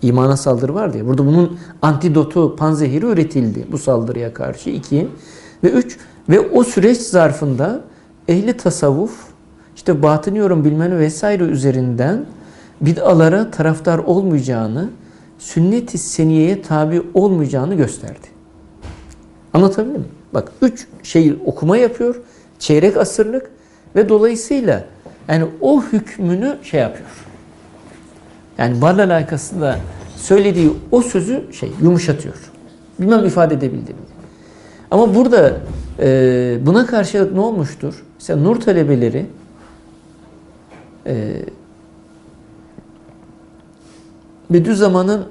imana saldırı vardı ya. Burada bunun antidotu, panzehiri üretildi bu saldırıya karşı. İki ve üç ve o süreç zarfında ehli tasavvuf işte batını yorum bilmeni vesaire üzerinden bid'alara taraftar olmayacağını, sünnet-i seniyeye tabi olmayacağını gösterdi. Anlatabildim mi? Bak üç şey okuma yapıyor, çeyrek asırlık ve dolayısıyla yani o hükmünü şey yapıyor. Yani barla alakasında söylediği o sözü şey yumuşatıyor. Bilmem ifade edebildim? Ama burada e, buna karşılık ne olmuştur? Mesela nur talebeleri e, Bediüzzaman'ın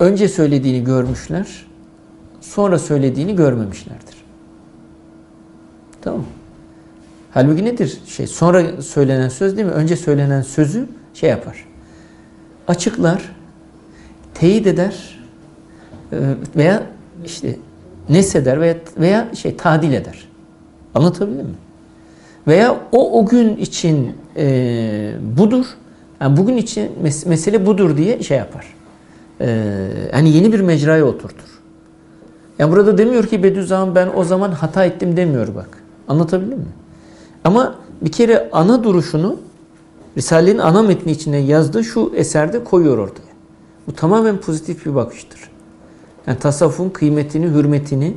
önce söylediğini görmüşler, sonra söylediğini görmemişlerdir. Tamam? Halbuki nedir? Şey, sonra söylenen söz değil mi? Önce söylenen sözü şey yapar. Açıklar, teyit eder e, veya işte neseder veya, veya şey tadil eder. Anlatabildim mi? Veya o o gün için e, budur. Yani bugün için mes mesele budur diye şey yapar. E, yani yeni bir mecraya oturtur. Yani burada demiyor ki Bediüzzaman ben o zaman hata ettim demiyor bak. Anlatabildim mi? Ama bir kere ana duruşunu Risale'nin ana metni içine yazdığı şu eserde koyuyor ortaya. Bu tamamen pozitif bir bakıştır. Yani tasavvufun kıymetini, hürmetini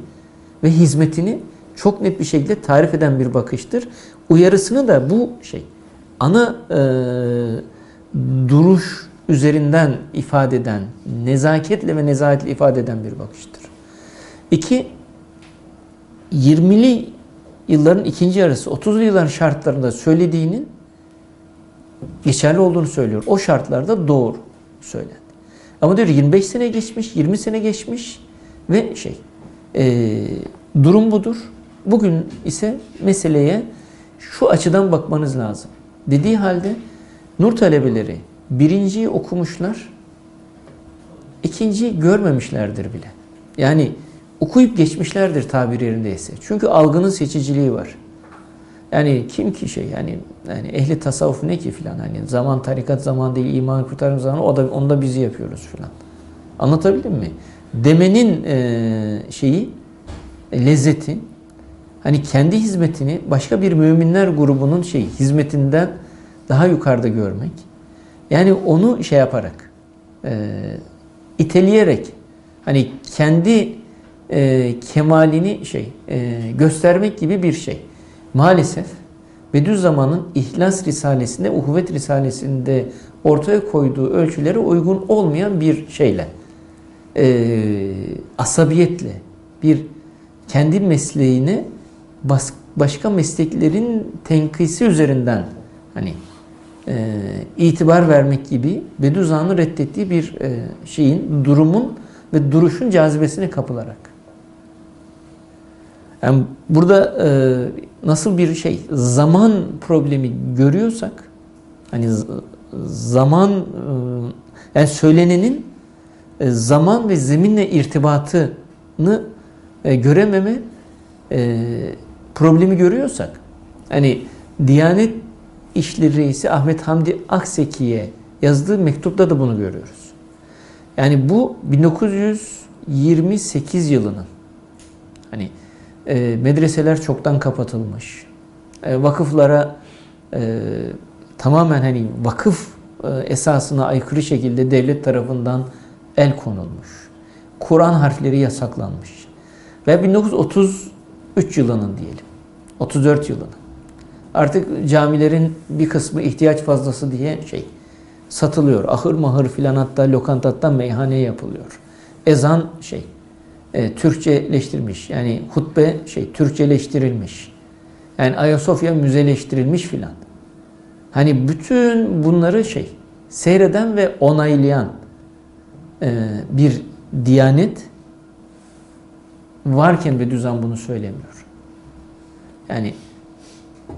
ve hizmetini çok net bir şekilde tarif eden bir bakıştır. Uyarısını da bu şey ana e, duruş üzerinden ifade eden, nezaketle ve nezaketle ifade eden bir bakıştır. İki, 20'li yılların ikinci yarısı, 30'lu yılların şartlarında söylediğinin geçerli olduğunu söylüyor. O şartlarda doğru söylendi. Ama diyor 25 sene geçmiş, 20 sene geçmiş ve şey e, durum budur. Bugün ise meseleye şu açıdan bakmanız lazım. Dediği halde nur talebeleri birinciyi okumuşlar, ikinciyi görmemişlerdir bile. Yani okuyup geçmişlerdir tabir yerindeyse. Çünkü algının seçiciliği var. Yani kim ki şey yani yani ehli tasavvuf ne ki filan hani zaman tarikat zaman değil iman kurtarım zamanı o da onda bizi yapıyoruz filan. Anlatabildim mi? Demenin e, şeyi lezzeti hani kendi hizmetini başka bir müminler grubunun şey hizmetinden daha yukarıda görmek. Yani onu şey yaparak e, iteleyerek hani kendi e, kemalini şey e, göstermek gibi bir şey. Maalesef Bediüzzaman'ın İhlas Risalesi'nde, Uhuvvet Risalesi'nde ortaya koyduğu ölçülere uygun olmayan bir şeyle, e, asabiyetle, bir kendi mesleğine bas, başka mesleklerin tenkisi üzerinden Hani e, itibar vermek gibi Bediüzzaman'ın reddettiği bir e, şeyin, durumun ve duruşun cazibesine kapılarak. Yani burada e, nasıl bir şey, zaman problemi görüyorsak, hani zaman, e, yani söylenenin e, zaman ve zeminle irtibatını e, görememe problemi görüyorsak, hani Diyanet İşleri Reisi Ahmet Hamdi Akseki'ye yazdığı mektupta da bunu görüyoruz. Yani bu 1928 yılının hani e, medreseler çoktan kapatılmış. E, vakıflara e, tamamen hani vakıf e, esasına aykırı şekilde devlet tarafından el konulmuş. Kur'an harfleri yasaklanmış. Ve 1933 yılının diyelim. 34 yılının. Artık camilerin bir kısmı ihtiyaç fazlası diye şey satılıyor. Ahır mahır filan hatta lokantadan meyhane yapılıyor. Ezan şey e, Türkçeleştirilmiş. Yani hutbe şey Türkçeleştirilmiş. Yani Ayasofya müzeleştirilmiş filan. Hani bütün bunları şey seyreden ve onaylayan e, bir diyanet varken Bediüzzaman bunu söylemiyor. Yani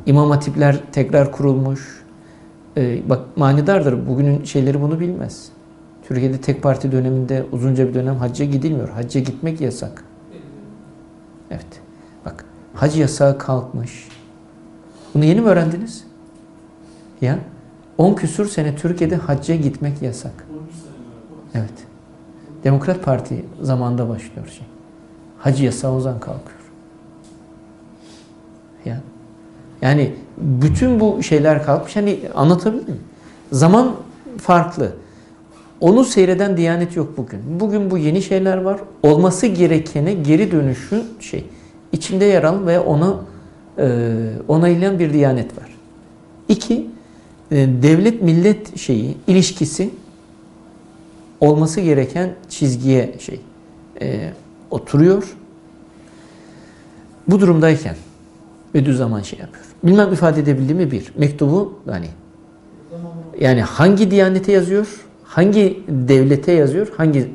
İmam hatipler tekrar kurulmuş. Ee, bak manidardır. Bugünün şeyleri bunu bilmez. Türkiye'de tek parti döneminde uzunca bir dönem hacca gidilmiyor. Hacca gitmek yasak. Evet. Bak hac yasağı kalkmış. Bunu yeni mi öğrendiniz? Ya 10 küsur sene Türkiye'de hacca gitmek yasak. Evet. Demokrat Parti zamanında başlıyor şey. Hac yasağı o zaman kalkıyor. Ya. Yani bütün bu şeyler kalkmış. Hani anlatabildim mi? Zaman farklı. Onu seyreden diyanet yok bugün. Bugün bu yeni şeyler var. Olması gerekene geri dönüşü şey içinde yer alan ve onu e, onaylayan bir diyanet var. İki, e, devlet millet şeyi ilişkisi olması gereken çizgiye şey e, oturuyor. Bu durumdayken Bediüzzaman şey yapıyor. Bilmem ifade edebildi mi bir. Mektubu hani yani hangi diyanete yazıyor, hangi devlete yazıyor, hangi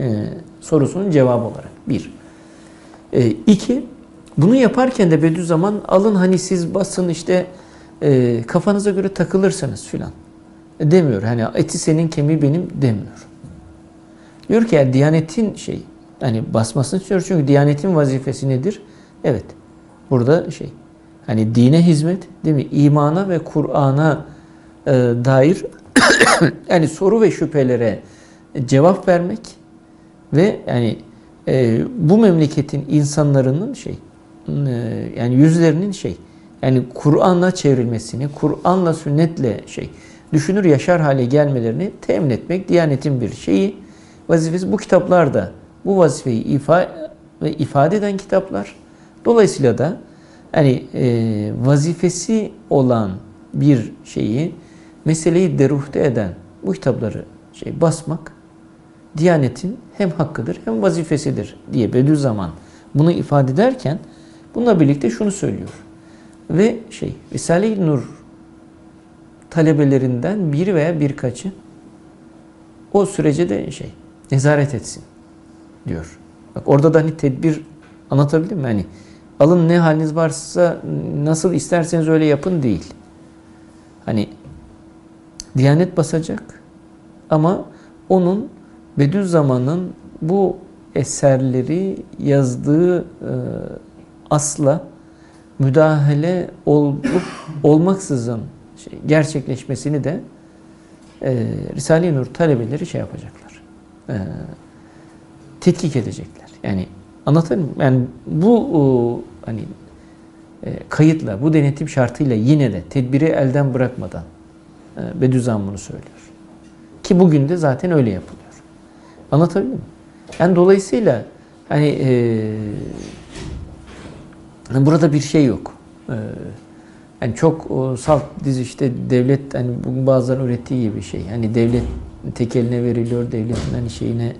e, sorusunun cevabı olarak. Bir. E, iki, bunu yaparken de Bediüzzaman alın hani siz basın işte e, kafanıza göre takılırsanız filan demiyor. Hani eti senin kemiği benim demiyor. Diyor ki yani Diyanetin şey hani basmasını istiyor çünkü Diyanetin vazifesi nedir? Evet. Burada şey hani dine hizmet değil mi? İmana ve Kur'an'a e, dair yani soru ve şüphelere cevap vermek ve yani e, bu memleketin insanların şey e, yani yüzlerinin şey yani Kur'an'la çevrilmesini, Kur'an'la sünnetle şey düşünür yaşar hale gelmelerini temin etmek Diyanetin bir şeyi vazifesi. Bu kitaplar da bu vazifeyi ifa ve ifade eden kitaplar. Dolayısıyla da yani e, vazifesi olan bir şeyi meseleyi deruhte eden bu kitapları şey basmak Diyanetin hem hakkıdır hem vazifesidir diye Bediüzzaman bunu ifade ederken bununla birlikte şunu söylüyor. Ve şey Risale-i Nur talebelerinden bir veya birkaçı o sürece de şey nezaret etsin diyor. Bak orada da hani tedbir anlatabildim mi? Hani alın ne haliniz varsa nasıl isterseniz öyle yapın değil. Hani Diyanet basacak ama onun Bediüzzaman'ın bu eserleri yazdığı e, asla müdahale olup olmaksızın şey, gerçekleşmesini de e, Risale-i Nur talebeleri şey yapacaklar. E, tetkik edecekler. Yani anlatayım Yani bu o, hani e, kayıtla, bu denetim şartıyla yine de tedbiri elden bırakmadan e, Bediüzzaman bunu söylüyor. Ki bugün de zaten öyle yapılıyor. Anlatabildim mi? Yani dolayısıyla hani e, burada bir şey yok. E, yani çok o, salt dizi işte devlet hani bugün bazıları ürettiği gibi bir şey. Hani devlet tek eline veriliyor, devletin hani şeyine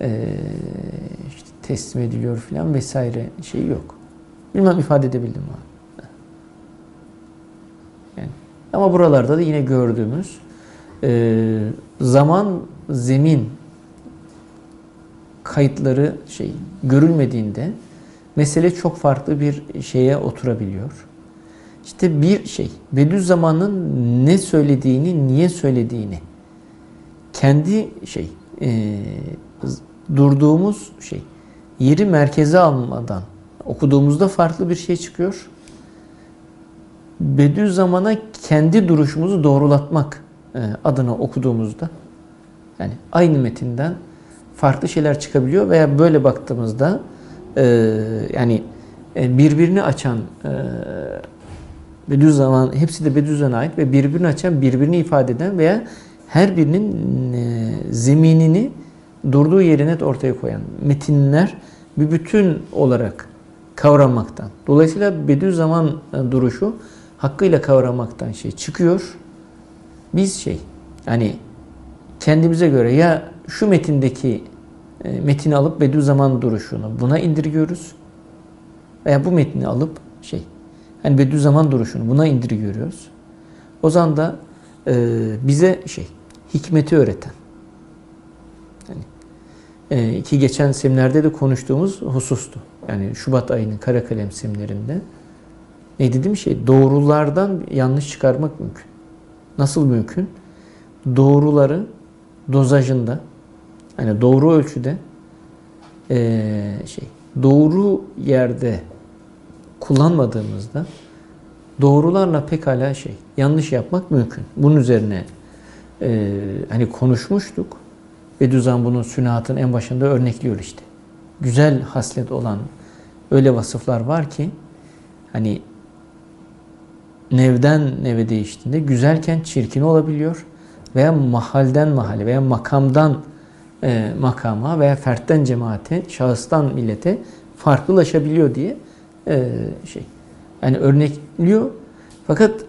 e, işte teslim ediliyor filan vesaire şey yok. Bilmem ifade edebildim mi? Yani Ama buralarda da yine gördüğümüz e, zaman zemin kayıtları şey görülmediğinde mesele çok farklı bir şeye oturabiliyor. İşte bir şey Bediüzzaman'ın ne söylediğini, niye söylediğini kendi şey e, durduğumuz şey yeri merkeze almadan okuduğumuzda farklı bir şey çıkıyor. Bediüzzaman'a kendi duruşumuzu doğrulatmak e, adına okuduğumuzda yani aynı metinden farklı şeyler çıkabiliyor veya böyle baktığımızda e, yani e, birbirini açan Bediüzzaman hepsi de Bediüzzaman'a ait ve birbirini açan, birbirini ifade eden veya her birinin zeminini durduğu yeri net ortaya koyan metinler bir bütün olarak kavramaktan. Dolayısıyla Bediüzzaman duruşu hakkıyla kavramaktan şey çıkıyor. Biz şey yani kendimize göre ya şu metindeki e, metini alıp Bediüzzaman duruşunu buna indirgiyoruz veya bu metni alıp şey yani Bediüzzaman duruşunu buna indirgiyoruz. O zaman da e, bize şey hikmeti öğreten yani, e, ki geçen seminerde de konuştuğumuz husustu. Yani Şubat ayının kara kalem seminerinde ne dediğim şey doğrulardan yanlış çıkarmak mümkün. Nasıl mümkün? Doğruları dozajında yani doğru ölçüde e, şey doğru yerde kullanmadığımızda doğrularla pekala şey yanlış yapmak mümkün. Bunun üzerine e, hani konuşmuştuk. Bediüzzaman bunun sünatın en başında örnekliyor işte. Güzel haslet olan öyle vasıflar var ki hani nevden neve değiştiğinde güzelken çirkin olabiliyor veya mahalden mahale veya makamdan e, makama veya fertten cemaate, şahıstan millete farklılaşabiliyor diye e, şey yani örnekliyor. Fakat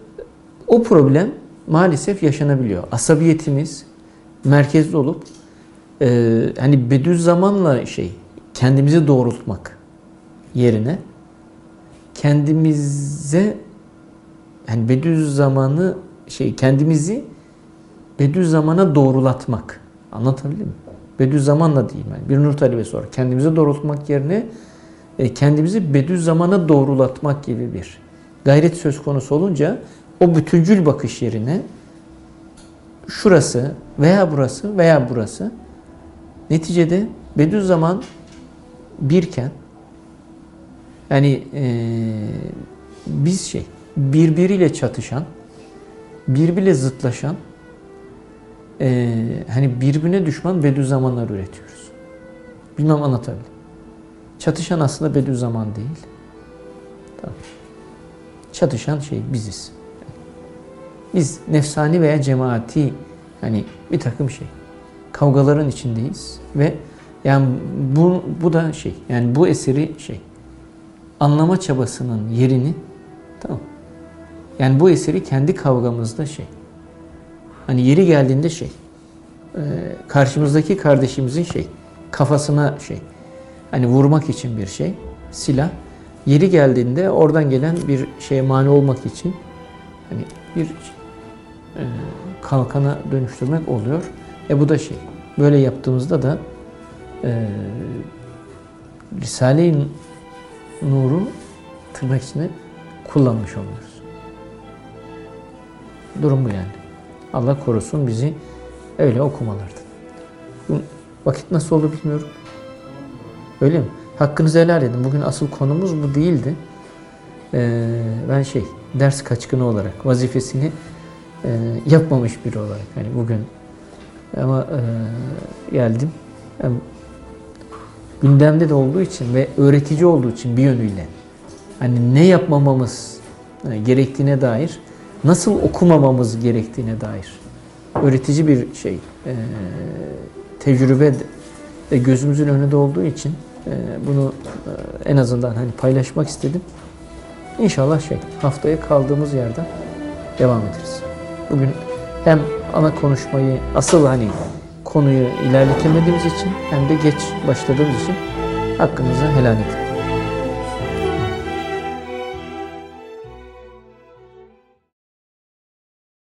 o problem maalesef yaşanabiliyor. Asabiyetimiz merkezli olup e, hani Bediüzzaman'la şey kendimizi doğrultmak yerine kendimize yani Bediüzzaman'ı şey kendimizi Bediüzzaman'a doğrulatmak. Anlatabildim mi? Bediüzzaman'la değil yani. Bir nur talebesi olarak kendimize doğrultmak yerine e, kendimizi Bediüzzaman'a doğrulatmak gibi bir gayret söz konusu olunca o bütüncül bakış yerine şurası veya burası veya burası neticede Bediüzzaman birken yani e, biz şey birbiriyle çatışan, birbiriyle zıtlaşan e, hani birbirine düşman Bediüzzamanlar üretiyoruz. Bilmem anlatabildim. Çatışan aslında Bediüzzaman değil. Tamam. Çatışan şey biziz. Biz nefsani veya cemaati hani bir takım şey kavgaların içindeyiz ve yani bu, bu da şey yani bu eseri şey anlama çabasının yerini tamam yani bu eseri kendi kavgamızda şey hani yeri geldiğinde şey karşımızdaki kardeşimizin şey kafasına şey hani vurmak için bir şey silah yeri geldiğinde oradan gelen bir şeye mani olmak için hani bir e, kalkana dönüştürmek oluyor. E bu da şey. Böyle yaptığımızda da e, Risale-i Nur'u tırnak içinde kullanmış oluyoruz. Durum bu yani. Allah korusun bizi öyle okumalardan. Vakit nasıl oldu bilmiyorum. Öyle mi? Hakkınızı helal edin. Bugün asıl konumuz bu değildi. Ee, ben şey, ders kaçkını olarak, vazifesini e, yapmamış biri olarak hani bugün ama e, geldim. Yani, gündemde de olduğu için ve öğretici olduğu için bir yönüyle hani ne yapmamamız yani gerektiğine dair, nasıl okumamamız gerektiğine dair öğretici bir şey, e, tecrübe de gözümüzün önünde olduğu için e, bunu e, en azından hani paylaşmak istedim. İnşallah şey haftaya kaldığımız yerden devam ederiz. Bugün hem ana konuşmayı asıl hani konuyu ilerletemediğimiz için hem de geç başladığımız için hakkınızı helal edin.